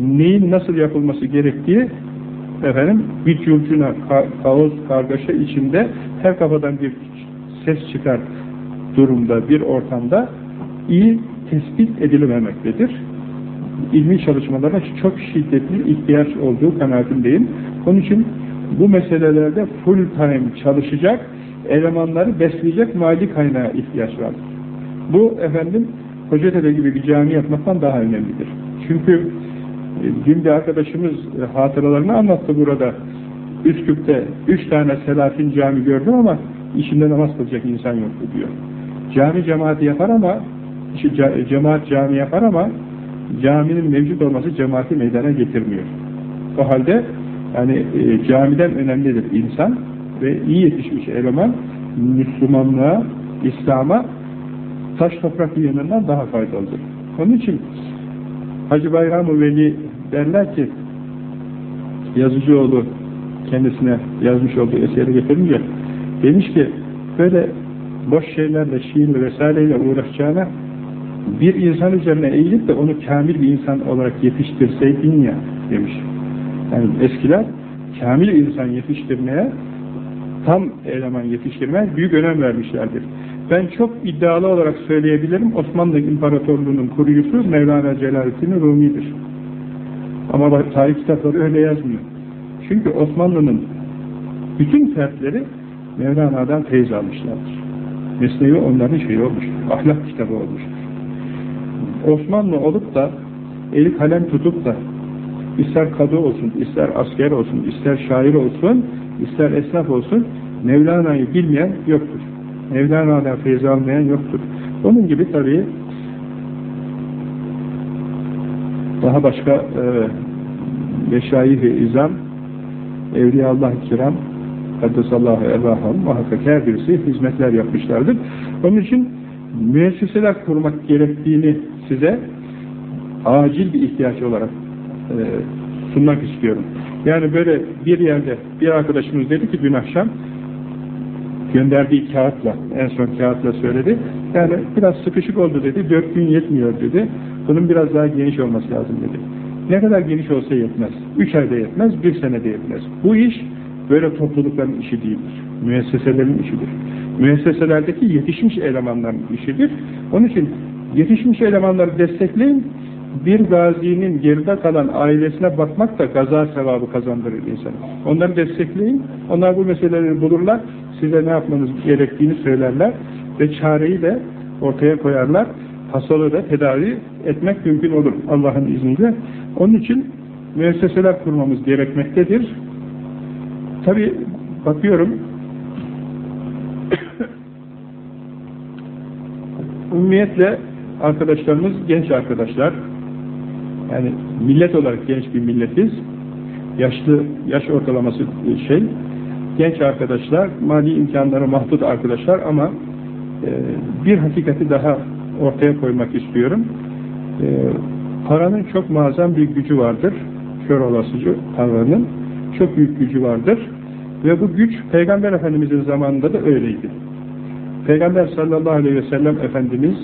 Neyin nasıl yapılması gerektiği efendim bir curcuna, ka kaos, kargaşa içinde her kafadan bir ses çıkar durumda, bir ortamda iyi tespit edilememektedir. İlmi çalışmalara çok şiddetli ihtiyaç olduğu kanaatindeyim. Onun için bu meselelerde full time çalışacak, elemanları besleyecek mali kaynağı ihtiyaç var. Bu efendim Kocatepe gibi bir cami yapmaktan daha önemlidir. Çünkü e, dün bir arkadaşımız e, hatıralarını anlattı burada. Üsküp'te üç tane Selahattin cami gördüm ama içinde namaz kılacak insan yoktu diyor. Cami cemaati yapar ama cemaat cami yapar ama caminin mevcut olması cemaati meydana getirmiyor. O halde yani e, camiden önemlidir insan ve iyi yetişmiş eleman Müslümanlığa, İslam'a taş toprak yanından daha faydalıdır. Onun için Hacı Bayram-ı Veli derler ki Yazıcıoğlu kendisine yazmış olduğu eseri getirince demiş ki böyle boş şeylerle, şiir vesaireyle uğraşacağına bir insan üzerine eğilip de onu kamil bir insan olarak yetiştirseydin ya demiş. Yani eskiler kamil insan yetiştirmeye tam eleman yetiştirmeye büyük önem vermişlerdir. Ben çok iddialı olarak söyleyebilirim. Osmanlı İmparatorluğu'nun kurucusu Mevlana Celaleddin Rumi'dir. Ama tarih kitapları öyle yazmıyor. Çünkü Osmanlı'nın bütün fertleri Mevlana'dan teyze almışlardır. Mesnevi onların şeyi olmuştur. Ahlak kitabı olmuştur. Osmanlı olup da eli kalem tutup da ister kadı olsun, ister asker olsun, ister şair olsun, ister esnaf olsun Mevlana'yı bilmeyen yoktur. Mevlana'dan feyiz almayan yoktur. Onun gibi tabii daha başka e, meşayih-i izam Evliyaullah-ı Kiram Kaddesallahu Erraham muhakkak her birisi hizmetler yapmışlardır. Onun için müesseseler kurmak gerektiğini size acil bir ihtiyaç olarak e, sunmak istiyorum. Yani böyle bir yerde bir arkadaşımız dedi ki dün akşam gönderdiği kağıtla, en son kağıtla söyledi. Yani biraz sıkışık oldu dedi, dört gün yetmiyor dedi. Bunun biraz daha geniş olması lazım dedi. Ne kadar geniş olsa yetmez. Üç ayda yetmez, bir senede yetmez. Bu iş böyle toplulukların işi değildir. Müesseselerin işidir. Müesseselerdeki yetişmiş elemanların işidir. Onun için yetişmiş elemanları destekleyin, bir gazinin geride kalan ailesine bakmak da gaza sevabı kazandırır insanı. Onları destekleyin, onlar bu meseleleri bulurlar, size ne yapmanız gerektiğini söylerler ve çareyi de ortaya koyarlar. Hastalığı da tedavi etmek mümkün olur Allah'ın izniyle. Onun için müesseseler kurmamız gerekmektedir. Tabi bakıyorum ümmiyetle arkadaşlarımız genç arkadaşlar. Yani millet olarak genç bir milletiz. Yaşlı yaş ortalaması şey. Genç arkadaşlar mali imkanları mahdut arkadaşlar ama e, bir hakikati daha ortaya koymak istiyorum. E, paranın çok muazzam bir gücü vardır. Kör olasıcı paranın çok büyük gücü vardır. Ve bu güç Peygamber Efendimiz'in zamanında da öyleydi. Peygamber sallallahu aleyhi ve sellem Efendimiz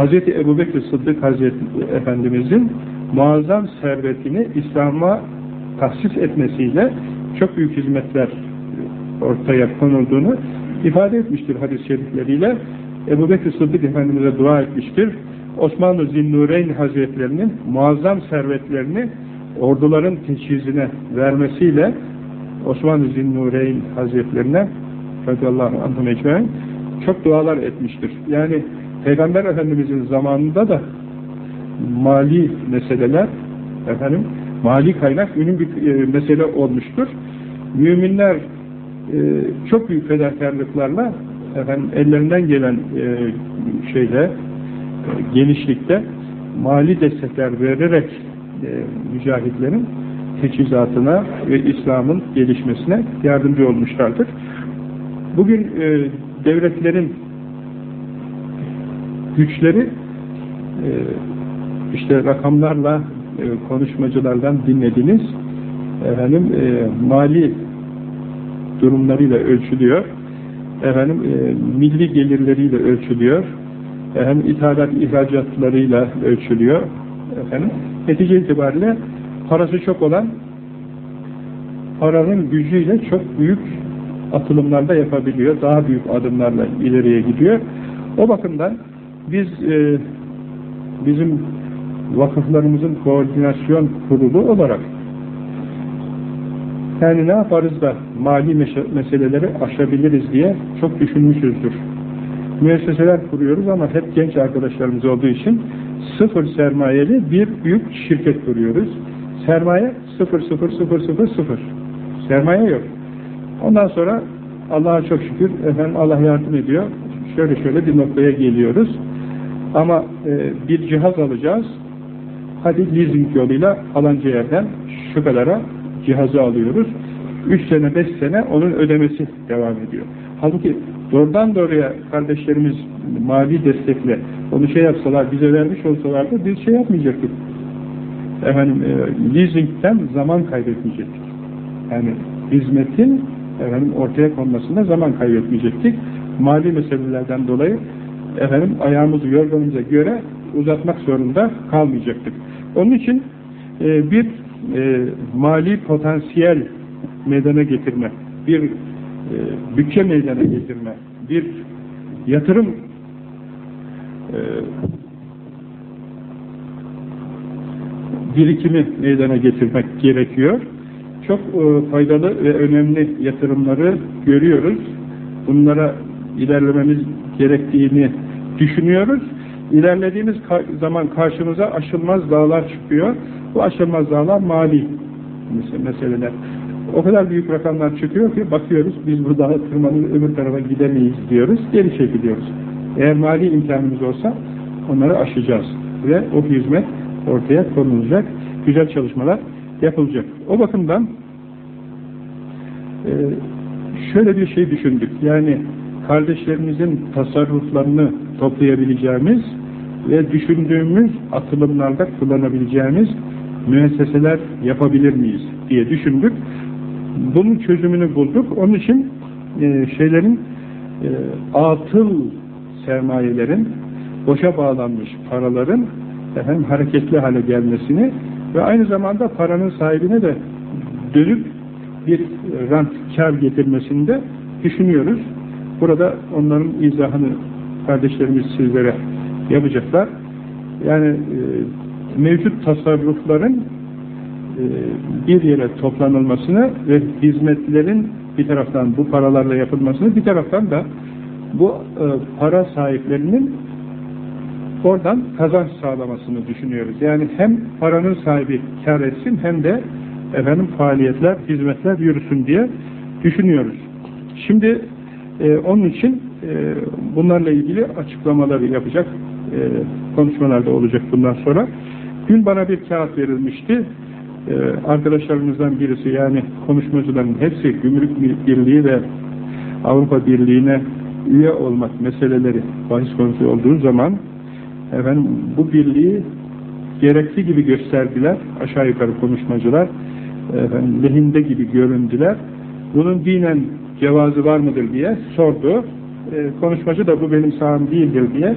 Hazreti Ebu Bekir Sıddık Hazreti Efendimiz'in muazzam servetini İslam'a tahsis etmesiyle çok büyük hizmetler ortaya konulduğunu ifade etmiştir hadis-i şerifleriyle. Ebu Bekir Sıddık Efendimiz'e dua etmiştir. Osmanlı Zinnureyn Hazretlerinin muazzam servetlerini orduların teçhizine vermesiyle Osmanlı Zinnureyn Hazretlerine radıyallahu ecmain çok dualar etmiştir. Yani Peygamber Efendimizin zamanında da mali meseleler efendim mali kaynak ünlü bir e, mesele olmuştur. Müminler e, çok büyük fedakarlıklarla efendim ellerinden gelen e, şeyle e, genişlikte mali destekler vererek e, mücahitlerin teçhizatına ve İslam'ın gelişmesine yardımcı olmuşlardır. Bugün e, devletlerin güçleri e, işte rakamlarla e, konuşmacılardan dinlediniz efendim e, mali durumlarıyla ölçülüyor efendim milli gelirleriyle ölçülüyor efendim ithalat ihracatlarıyla ölçülüyor efendim netice itibariyle parası çok olan paranın gücüyle çok büyük atılımlarda yapabiliyor. Daha büyük adımlarla ileriye gidiyor. O bakımdan biz e, bizim vakıflarımızın koordinasyon kurulu olarak yani ne yaparız da mali meseleleri aşabiliriz diye çok düşünmüşüzdür. Müesseseler kuruyoruz ama hep genç arkadaşlarımız olduğu için sıfır sermayeli bir büyük şirket kuruyoruz. Sermaye sıfır sıfır sıfır sıfır sıfır. Sermaye yok. Ondan sonra Allah'a çok şükür efendim Allah yardım ediyor. Şöyle şöyle bir noktaya geliyoruz. Ama e, bir cihaz alacağız. Hadi leasing yoluyla falanca yerden şu kadara cihazı alıyoruz. 3 sene 5 sene onun ödemesi devam ediyor. Halbuki doğrudan doğruya kardeşlerimiz mali destekle onu şey yapsalar, bize vermiş olsalardı biz şey yapmayacaktık. Efendim, e, leasingten zaman kaybetmeyecektik. Yani hizmetin efendim ortaya konmasında zaman kaybetmeyecektik. Mali meselelerden dolayı efendim ayağımızı yorganımıza göre uzatmak zorunda kalmayacaktık. Onun için e, bir e, mali potansiyel meydana getirme, bir e, bütçe meydana getirme, bir yatırım e, birikimi meydana getirmek gerekiyor. çok e, faydalı ve önemli yatırımları görüyoruz. Bunlara ilerlememiz gerektiğini düşünüyoruz. İlerlediğimiz zaman karşımıza aşılmaz dağlar çıkıyor. Bu aşılmaz dağlar mali meseleler. O kadar büyük rakamlar çıkıyor ki bakıyoruz biz bu dağı tırmanır öbür tarafa gidemeyiz diyoruz. Geri çekiliyoruz. Eğer mali imkanımız olsa onları aşacağız. Ve o hizmet ortaya konulacak. Güzel çalışmalar yapılacak. O bakımdan şöyle bir şey düşündük. Yani kardeşlerimizin tasarruflarını toplayabileceğimiz ve düşündüğümüz atılımlarda kullanabileceğimiz müesseseler yapabilir miyiz diye düşündük. Bunun çözümünü bulduk. Onun için e, şeylerin e, atıl sermayelerin boşa bağlanmış paraların efendim, hareketli hale gelmesini ve aynı zamanda paranın sahibine de dönüp bir rant, kar getirmesini de düşünüyoruz. Burada onların izahını kardeşlerimiz sizlere yapacaklar. Yani e, mevcut tasarrufların e, bir yere toplanılmasını ve hizmetlerin bir taraftan bu paralarla yapılmasını, bir taraftan da bu e, para sahiplerinin oradan kazanç sağlamasını düşünüyoruz. Yani hem paranın sahibi kar etsin hem de efendim faaliyetler, hizmetler yürüsün diye düşünüyoruz. Şimdi e, onun için e, bunlarla ilgili açıklamaları yapacak e, konuşmalarda olacak bundan sonra. Dün bana bir kağıt verilmişti. E, arkadaşlarımızdan birisi yani konuşmacıların hepsi Gümrük Birliği ve Avrupa Birliği'ne üye olmak meseleleri bahis konusu olduğu zaman efendim bu birliği gerekli gibi gösterdiler aşağı yukarı konuşmacılar efendim, lehinde gibi göründüler bunun dinen cevazı var mıdır diye sordu. E, konuşmacı da bu benim saham değildir diye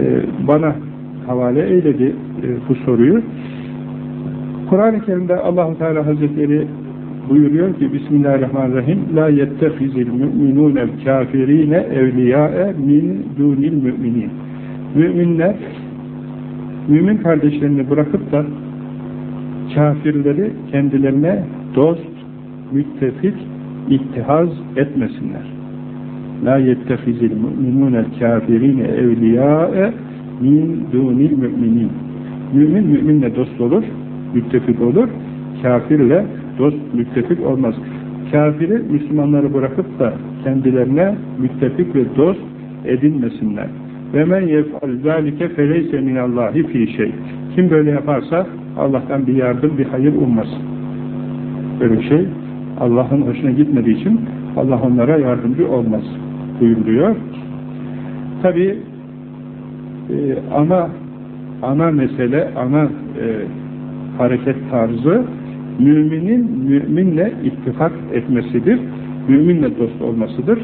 e, bana havale eyledi e, bu soruyu. Kur'an-ı Kerim'de Allahu Teala Hazretleri buyuruyor ki Bismillahirrahmanirrahim. La yettehizil mu'minûnel kafirine evliyâe min dûnil müminin Müminler mümin kardeşlerini bırakıp da kafirleri kendilerine dost, müttefik, ittihaz etmesinler. La yettehizil mu'minûnel kafirine evliyâe min dûnil müminin Mümin müminle dost olur, müttefik olur, kafirle dost müttefik olmaz. Kafiri Müslümanları bırakıp da kendilerine müttefik ve dost edinmesinler. Ve men yef'al zalike feleyse minallahi fi şey. Kim böyle yaparsa Allah'tan bir yardım, bir hayır ummaz. Böyle şey Allah'ın hoşuna gitmediği için Allah onlara yardımcı olmaz buyuruyor. Tabi e, ana ana mesele, ana e, hareket tarzı müminin müminle ittifak etmesidir. Müminle dost olmasıdır.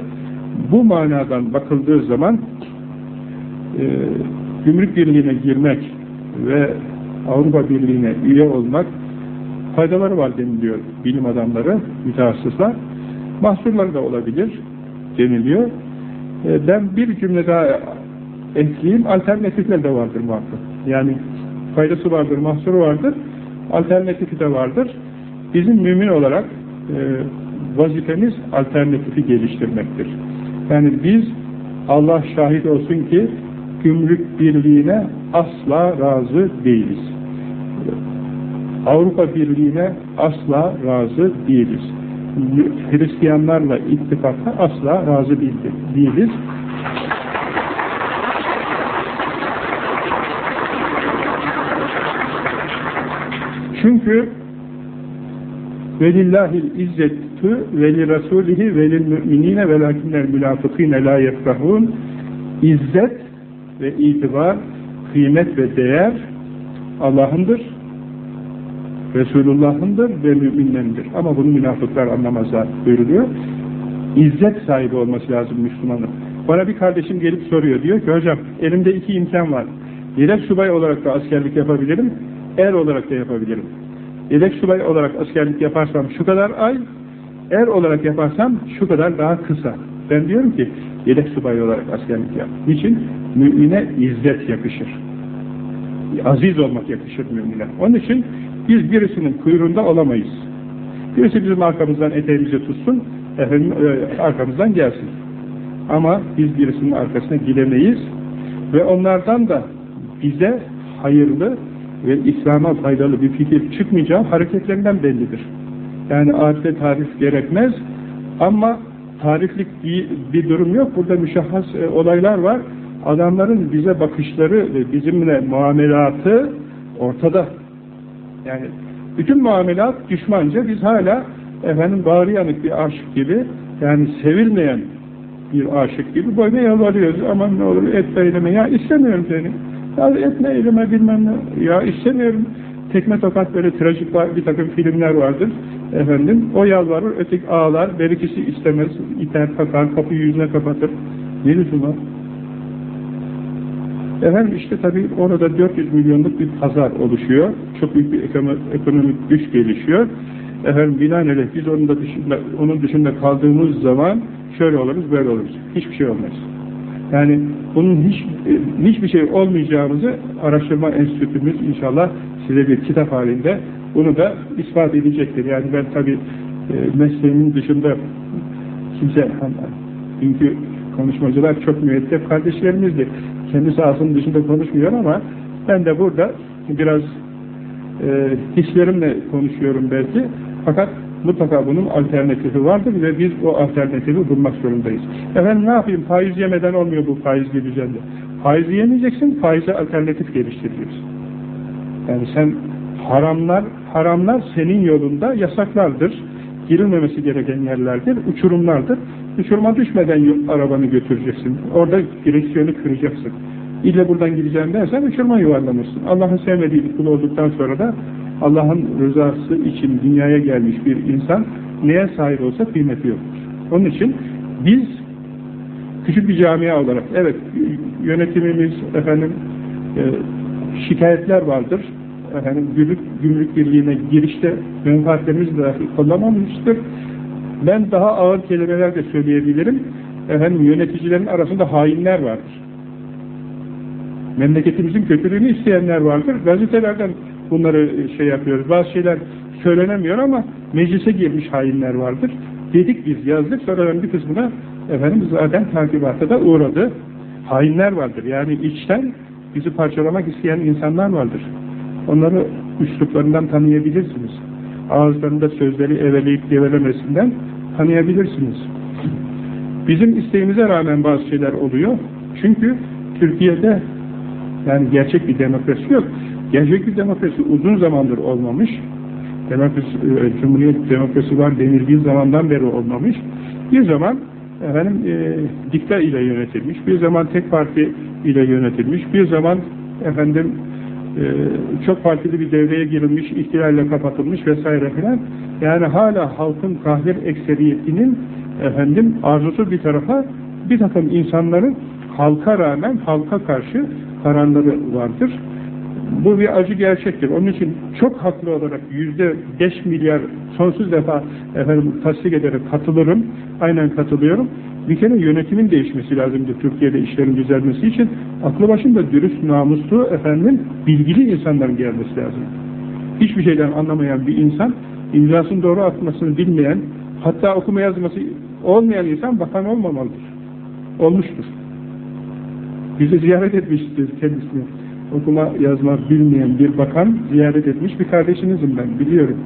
Bu manadan bakıldığı zaman e, gümrük birliğine girmek ve Avrupa Birliği'ne üye olmak faydaları var deniliyor bilim adamları, mütehassıslar. Mahsurları da olabilir deniliyor. E, ben bir cümle daha ekleyeyim, alternatifler de vardır muhakkak. Yani faydası vardır, mahsuru vardır, alternatifi de vardır. Bizim mümin olarak e, vazifemiz alternatifi geliştirmektir. Yani biz Allah şahit olsun ki gümrük birliğine asla razı değiliz. Avrupa Birliği'ne asla razı değiliz. Hristiyanlarla ittifaka asla razı değiliz. Çünkü velillahil izzetü veli rasulihi velil müminine velakinler münafıkine la yefrahun İzzet ve itibar, kıymet ve değer Allah'ındır, Resulullah'ındır ve müminlerindir. Ama bunu münafıklar anlamazlar buyuruluyor. İzzet sahibi olması lazım Müslümanın. Bana bir kardeşim gelip soruyor, diyor ki hocam elimde iki imkan var. Yedek subay olarak da askerlik yapabilirim, er olarak da yapabilirim. Yedek subay olarak askerlik yaparsam şu kadar ay, er olarak yaparsam şu kadar daha kısa. Ben diyorum ki yedek subay olarak askerlik yap. Niçin? Mümine izzet yakışır. Aziz olmak yakışır mümine. Onun için biz birisinin kuyruğunda olamayız. Birisi bizim arkamızdan eteğimizi tutsun, efendim e, arkamızdan gelsin. Ama biz birisinin arkasına gidemeyiz ve onlardan da bize hayırlı ve İslam'a faydalı bir fikir çıkmayacağı hareketlerinden bellidir. Yani adete tarif gerekmez ama tariflik bir, bir durum yok. Burada müşahhas e, olaylar var. Adamların bize bakışları ve bizimle muamelatı ortada. Yani bütün muamelat düşmanca biz hala efendim bağrı yanık bir aşık gibi yani sevilmeyen bir aşık gibi boyuna yalvarıyoruz. Aman ne olur etme eyleme. Ya istemiyorum seni. Ya etme eyleme bilmem ne. Ya istemiyorum. Tekme tokat böyle trajik bir takım filmler vardır. Efendim o yalvarır, öteki ağlar. Berikisi istemez. iter kakar, kapıyı yüzüne kapatır. Ne lüzum var? Efendim işte tabii orada 400 milyonluk bir pazar oluşuyor. Çok büyük bir ekonomik güç gelişiyor. Efendim binaenaleyh biz onun, da dışında, onun dışında kaldığımız zaman şöyle oluruz, böyle oluruz. Hiçbir şey olmaz. Yani bunun hiç, hiçbir şey olmayacağımızı araştırma enstitümüz inşallah size bir kitap halinde bunu da ispat edecektir. Yani ben tabii e, mesleğimin dışında kimse çünkü konuşmacılar çok müeddep kardeşlerimizdir. Kendi sahasının dışında konuşmuyor ama ben de burada biraz e, hislerimle konuşuyorum belki. Fakat mutlaka bunun alternatifi vardır ve biz o alternatifi bulmak zorundayız. Efendim ne yapayım? Faiz yemeden olmuyor bu faizli düzende. Faiz yemeyeceksin, faize alternatif geliştireceksin. Yani sen haramlar, haramlar senin yolunda yasaklardır. Girilmemesi gereken yerlerdir, uçurumlardır. Uçuruma düşmeden arabanı götüreceksin. Orada direksiyonu kıracaksın. İlle buradan gideceğim dersen uçurma yuvarlanırsın. Allah'ın sevmediği bir kul olduktan sonra da Allah'ın rızası için dünyaya gelmiş bir insan neye sahip olsa kıymeti yoktur. Onun için biz küçük bir camia olarak evet yönetimimiz efendim e, şikayetler vardır. Efendim gümrük, gümrük birliğine girişte menfaatlerimiz dahi kullanmamıştır. Ben daha ağır kelimeler de söyleyebilirim. Efendim yöneticilerin arasında hainler vardır. Memleketimizin kötülüğünü isteyenler vardır. Gazetelerden bunları şey yapıyoruz. Bazı şeyler söylenemiyor ama meclise girmiş hainler vardır. Dedik biz yazdık sonradan bir kısmına efendim zaten takibata da uğradı. Hainler vardır. Yani içten bizi parçalamak isteyen insanlar vardır. Onları üsluplarından tanıyabilirsiniz. Ağızlarında sözleri eveleyip gevelemesinden tanıyabilirsiniz. Bizim isteğimize rağmen bazı şeyler oluyor. Çünkü Türkiye'de yani gerçek bir demokrasi yok. Gerçek bir demokrasi uzun zamandır olmamış. Demokrasi, e, Cumhuriyet demokrasi var denildiği zamandan beri olmamış. Bir zaman efendim e, dikta ile yönetilmiş, bir zaman tek parti ile yönetilmiş, bir zaman efendim çok partili bir devreye girilmiş, ihtilalle kapatılmış vesaire filan. Yani hala halkın kahir ekseriyetinin efendim arzusu bir tarafa bir takım insanların halka rağmen halka karşı kararları vardır. Bu bir acı gerçektir. Onun için çok haklı olarak yüzde beş milyar sonsuz defa efendim tasdik ederek katılırım. Aynen katılıyorum. Bir kere yönetimin değişmesi lazımdır Türkiye'de işlerin düzelmesi için. Aklı başında dürüst, namuslu, efendim bilgili insanların gelmesi lazım. Hiçbir şeyden anlamayan bir insan, imzasını doğru atmasını bilmeyen, hatta okuma yazması olmayan insan bakan olmamalıdır. Olmuştur. Bizi ziyaret etmiştir kendisini okuma yazma bilmeyen bir bakan ziyaret etmiş bir kardeşinizim ben biliyorum.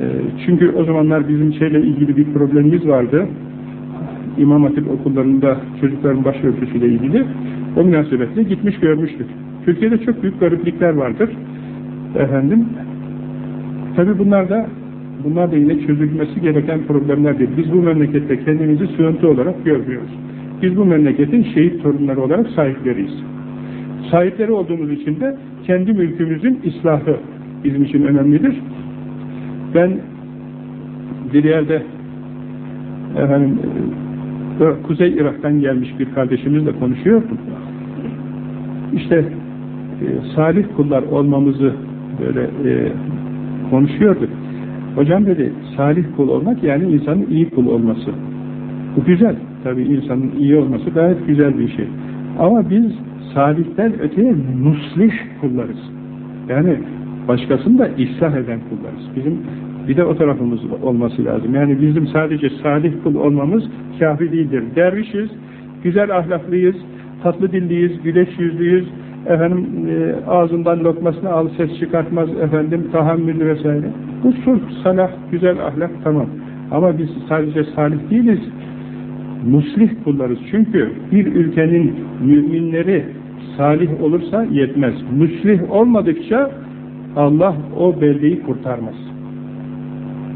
E, çünkü o zamanlar bizim şeyle ilgili bir problemimiz vardı. İmam Hatip okullarında çocukların başörtüsüyle ilgili. O münasebetle gitmiş görmüştük. Türkiye'de çok büyük gariplikler vardır. Efendim, tabi bunlar da bunlar da yine çözülmesi gereken problemlerdir. Biz bu memlekette kendimizi sığıntı olarak görmüyoruz. Biz bu memleketin şehit torunları olarak sahipleriyiz sahipleri olduğumuz için de kendi mülkümüzün islahı bizim için önemlidir. Ben bir yerde efendim e, Kuzey Irak'tan gelmiş bir kardeşimizle konuşuyordum. İşte e, salih kullar olmamızı böyle e, konuşuyorduk. Hocam dedi, salih kul olmak yani insanın iyi kul olması. Bu güzel. Tabii insanın iyi olması gayet güzel bir şey. Ama biz salihten öteye muslih kullarız. Yani başkasını da ihsah eden kullarız. Bizim Bir de o tarafımız olması lazım. Yani bizim sadece salih kul olmamız kafi değildir. Dervişiz, güzel ahlaklıyız, tatlı dilliyiz, güleç yüzlüyüz, efendim e, ağzından lokmasını al ses çıkartmaz efendim tahammüllü vesaire. Bu sulh, salah, güzel ahlak tamam. Ama biz sadece salih değiliz. Muslih kullarız. Çünkü bir ülkenin müminleri salih olursa yetmez. Muslih olmadıkça Allah o beldeyi kurtarmaz.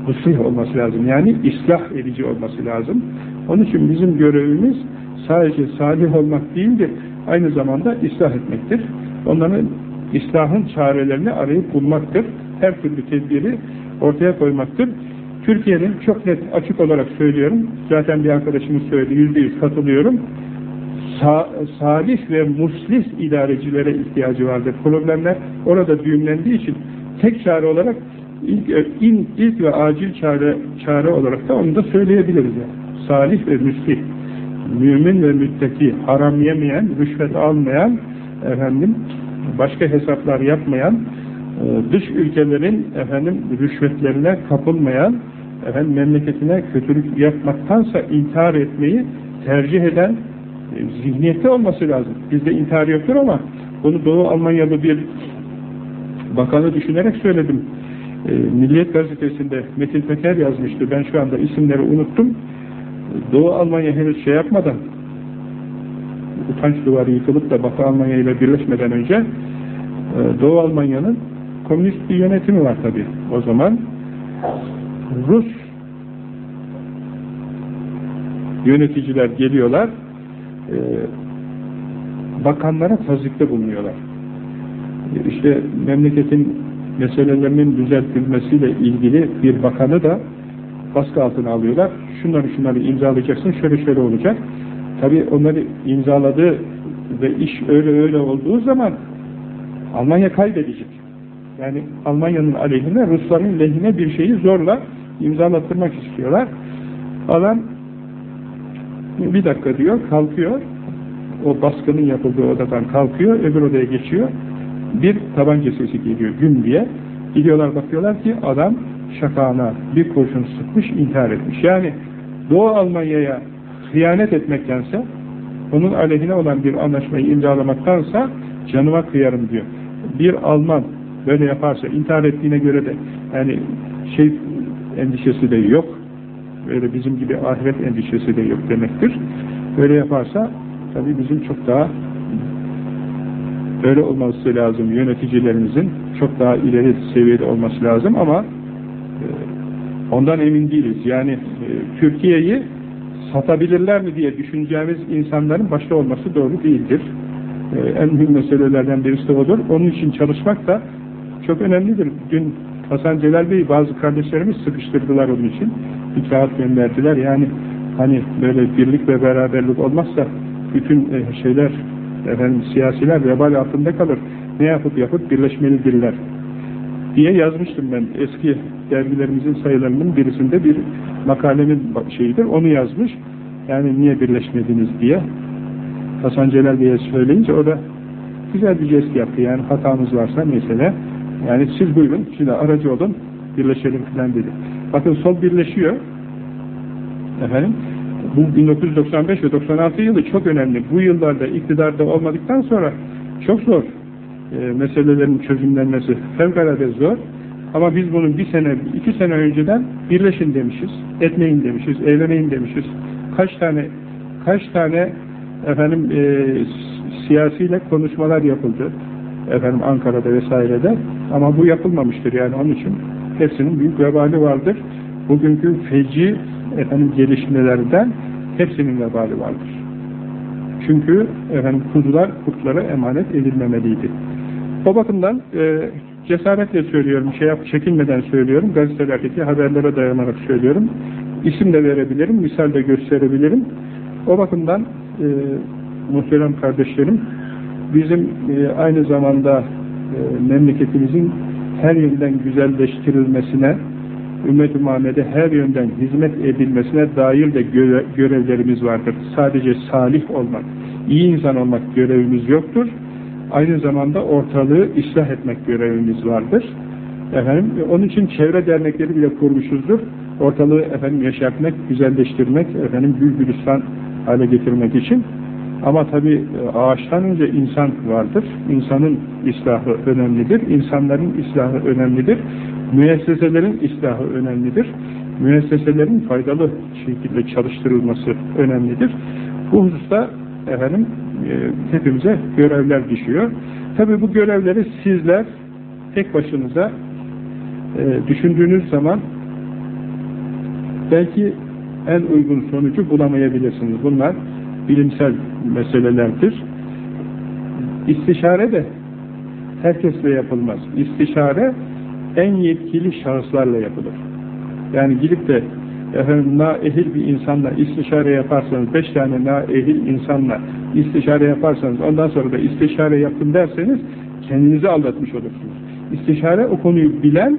Muslih olması lazım. Yani islah edici olması lazım. Onun için bizim görevimiz sadece salih olmak değildir. Aynı zamanda ıslah etmektir. Onların islahın çarelerini arayıp bulmaktır. Her türlü tedbiri ortaya koymaktır. Türkiye'nin çok net açık olarak söylüyorum. Zaten bir arkadaşımız söyledi. Yüzde yüz katılıyorum. Sa salih ve muslih idarecilere ihtiyacı vardır. Problemler orada düğümlendiği için tek çare olarak ilk, ilk, ilk ve acil çare, çare olarak da onu da söyleyebiliriz. Yani. Salih ve müslih mümin ve müttaki, haram yemeyen, rüşvet almayan, efendim başka hesaplar yapmayan, e, dış ülkelerin efendim rüşvetlerine kapılmayan, efendim memleketine kötülük yapmaktansa intihar etmeyi tercih eden e, zihniyette olması lazım. Bizde intihar yoktur ama bunu Doğu Almanyalı bir bakanı düşünerek söyledim. E, Milliyet gazetesinde Metin Peker yazmıştı. Ben şu anda isimleri unuttum. Doğu Almanya henüz şey yapmadan utanç duvarı yıkılıp da Batı Almanya ile birleşmeden önce e, Doğu Almanya'nın komünist bir yönetimi var tabi. O zaman Rus yöneticiler geliyorlar e, bakanlara tazikte bulunuyorlar. İşte memleketin meselelerinin düzeltilmesiyle ilgili bir bakanı da baskı altına alıyorlar. Şunları şunları imzalayacaksın, şöyle şöyle olacak. Tabi onları imzaladı ve iş öyle öyle olduğu zaman Almanya kaybedecek. Yani Almanya'nın aleyhine, Rusların lehine bir şeyi zorla imzalattırmak istiyorlar. Adam bir dakika diyor, kalkıyor. O baskının yapıldığı odadan kalkıyor, öbür odaya geçiyor. Bir tabanca sesi geliyor gün diye. Gidiyorlar bakıyorlar ki adam şakağına bir kurşun sıkmış, intihar etmiş. Yani Doğu Almanya'ya hıyanet etmektense, onun aleyhine olan bir anlaşmayı imzalamaktansa canıma kıyarım diyor. Bir Alman böyle yaparsa, intihar ettiğine göre de yani şey endişesi de yok, böyle bizim gibi ahiret endişesi de yok demektir. Böyle yaparsa tabi bizim çok daha öyle olması lazım yöneticilerimizin çok daha ileri seviyede olması lazım ama Ondan emin değiliz. Yani e, Türkiye'yi satabilirler mi diye düşüneceğimiz insanların başta olması doğru değildir. E, en mühim meselelerden birisi de odur. Onun için çalışmak da çok önemlidir. Dün Hasan Celal Bey bazı kardeşlerimiz sıkıştırdılar onun için. Bir kağıt gönderdiler. Yani hani böyle birlik ve beraberlik olmazsa bütün e, şeyler efendim siyasiler vebal altında kalır. Ne yapıp yapıp birleşmelidirler diye yazmıştım ben. Eski dergilerimizin sayılarının birisinde bir makalemin şeyidir. Onu yazmış. Yani niye birleşmediniz diye. Hasan Celal Bey'e söyleyince o da güzel bir jest yaptı. Yani hatamız varsa mesela yani siz buyurun, şimdi aracı olun, birleşelim filan dedi. Bakın sol birleşiyor. Efendim, bu 1995 ve 96 yılı çok önemli. Bu yıllarda iktidarda olmadıktan sonra çok zor e, meselelerin çözümlenmesi fevkalade zor. Ama biz bunun bir sene, iki sene önceden birleşin demişiz, etmeyin demişiz, evleneyin demişiz. Kaç tane, kaç tane efendim e, siyasiyle konuşmalar yapıldı. Efendim Ankara'da vesairede. Ama bu yapılmamıştır yani onun için hepsinin büyük vebali vardır. Bugünkü feci efendim gelişmelerden hepsinin vebali vardır. Çünkü efendim kuzular kurtlara emanet edilmemeliydi. O bakımdan e, cesaretle söylüyorum, şey yap, çekinmeden söylüyorum, gazetelerdeki haberlere dayanarak söylüyorum. İsim de verebilirim, misal de gösterebilirim. O bakımdan e, muhterem kardeşlerim, bizim e, aynı zamanda e, memleketimizin her yönden güzelleştirilmesine, ümmet-i Muhammed'e her yönden hizmet edilmesine dair de göre, görevlerimiz vardır. Sadece salih olmak, iyi insan olmak görevimiz yoktur aynı zamanda ortalığı ıslah etmek görevimiz vardır. Efendim, onun için çevre dernekleri bile kurmuşuzdur. Ortalığı efendim yaşatmak, güzelleştirmek, efendim gül gülistan hale getirmek için. Ama tabi ağaçtan önce insan vardır. İnsanın islahı önemlidir. İnsanların islahı önemlidir. Müesseselerin islahı önemlidir. Müesseselerin faydalı şekilde çalıştırılması önemlidir. Bu hususta efendim e, hepimize görevler düşüyor. Tabi bu görevleri sizler tek başınıza e, düşündüğünüz zaman belki en uygun sonucu bulamayabilirsiniz. Bunlar bilimsel meselelerdir. İstişare de herkesle yapılmaz. İstişare en yetkili şahıslarla yapılır. Yani gidip de efendim naehil bir insanla istişare yaparsanız, beş tane naehil insanla istişare yaparsanız, ondan sonra da istişare yaptım derseniz kendinizi aldatmış olursunuz. İstişare o konuyu bilen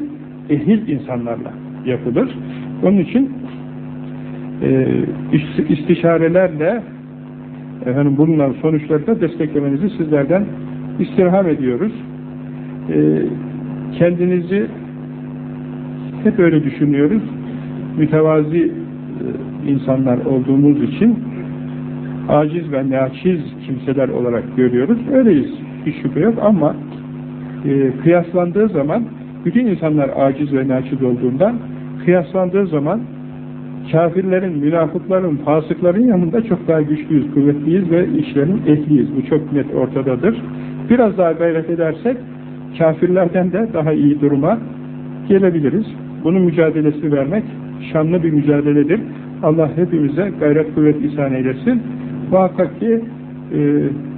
ehil insanlarla yapılır. Onun için e, istişarelerle efendim bulunan sonuçları da desteklemenizi sizlerden istirham ediyoruz. E, kendinizi hep öyle düşünüyoruz. Mütevazi e, insanlar olduğumuz için aciz ve naçiz kimseler olarak görüyoruz. Öyleyiz. Hiç şüphe yok ama e, kıyaslandığı zaman bütün insanlar aciz ve naçiz olduğundan kıyaslandığı zaman kafirlerin, münafıkların, fasıkların yanında çok daha güçlüyüz, kuvvetliyiz ve işlerin ehliyiz. Bu çok net ortadadır. Biraz daha gayret edersek kafirlerden de daha iyi duruma gelebiliriz. Bunun mücadelesi vermek şanlı bir mücadeledir. Allah hepimize gayret kuvvet ihsan eylesin. Muhakkak ki e,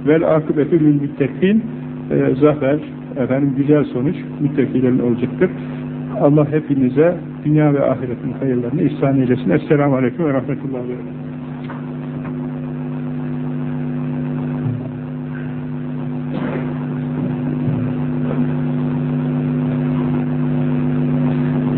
vel akıbetü lil müttekin e, zafer, efendim güzel sonuç müttakilerin olacaktır. Allah hepinize dünya ve ahiretin hayırlarını ihsan eylesin. Esselamu Aleyküm ve Rahmetullahi ve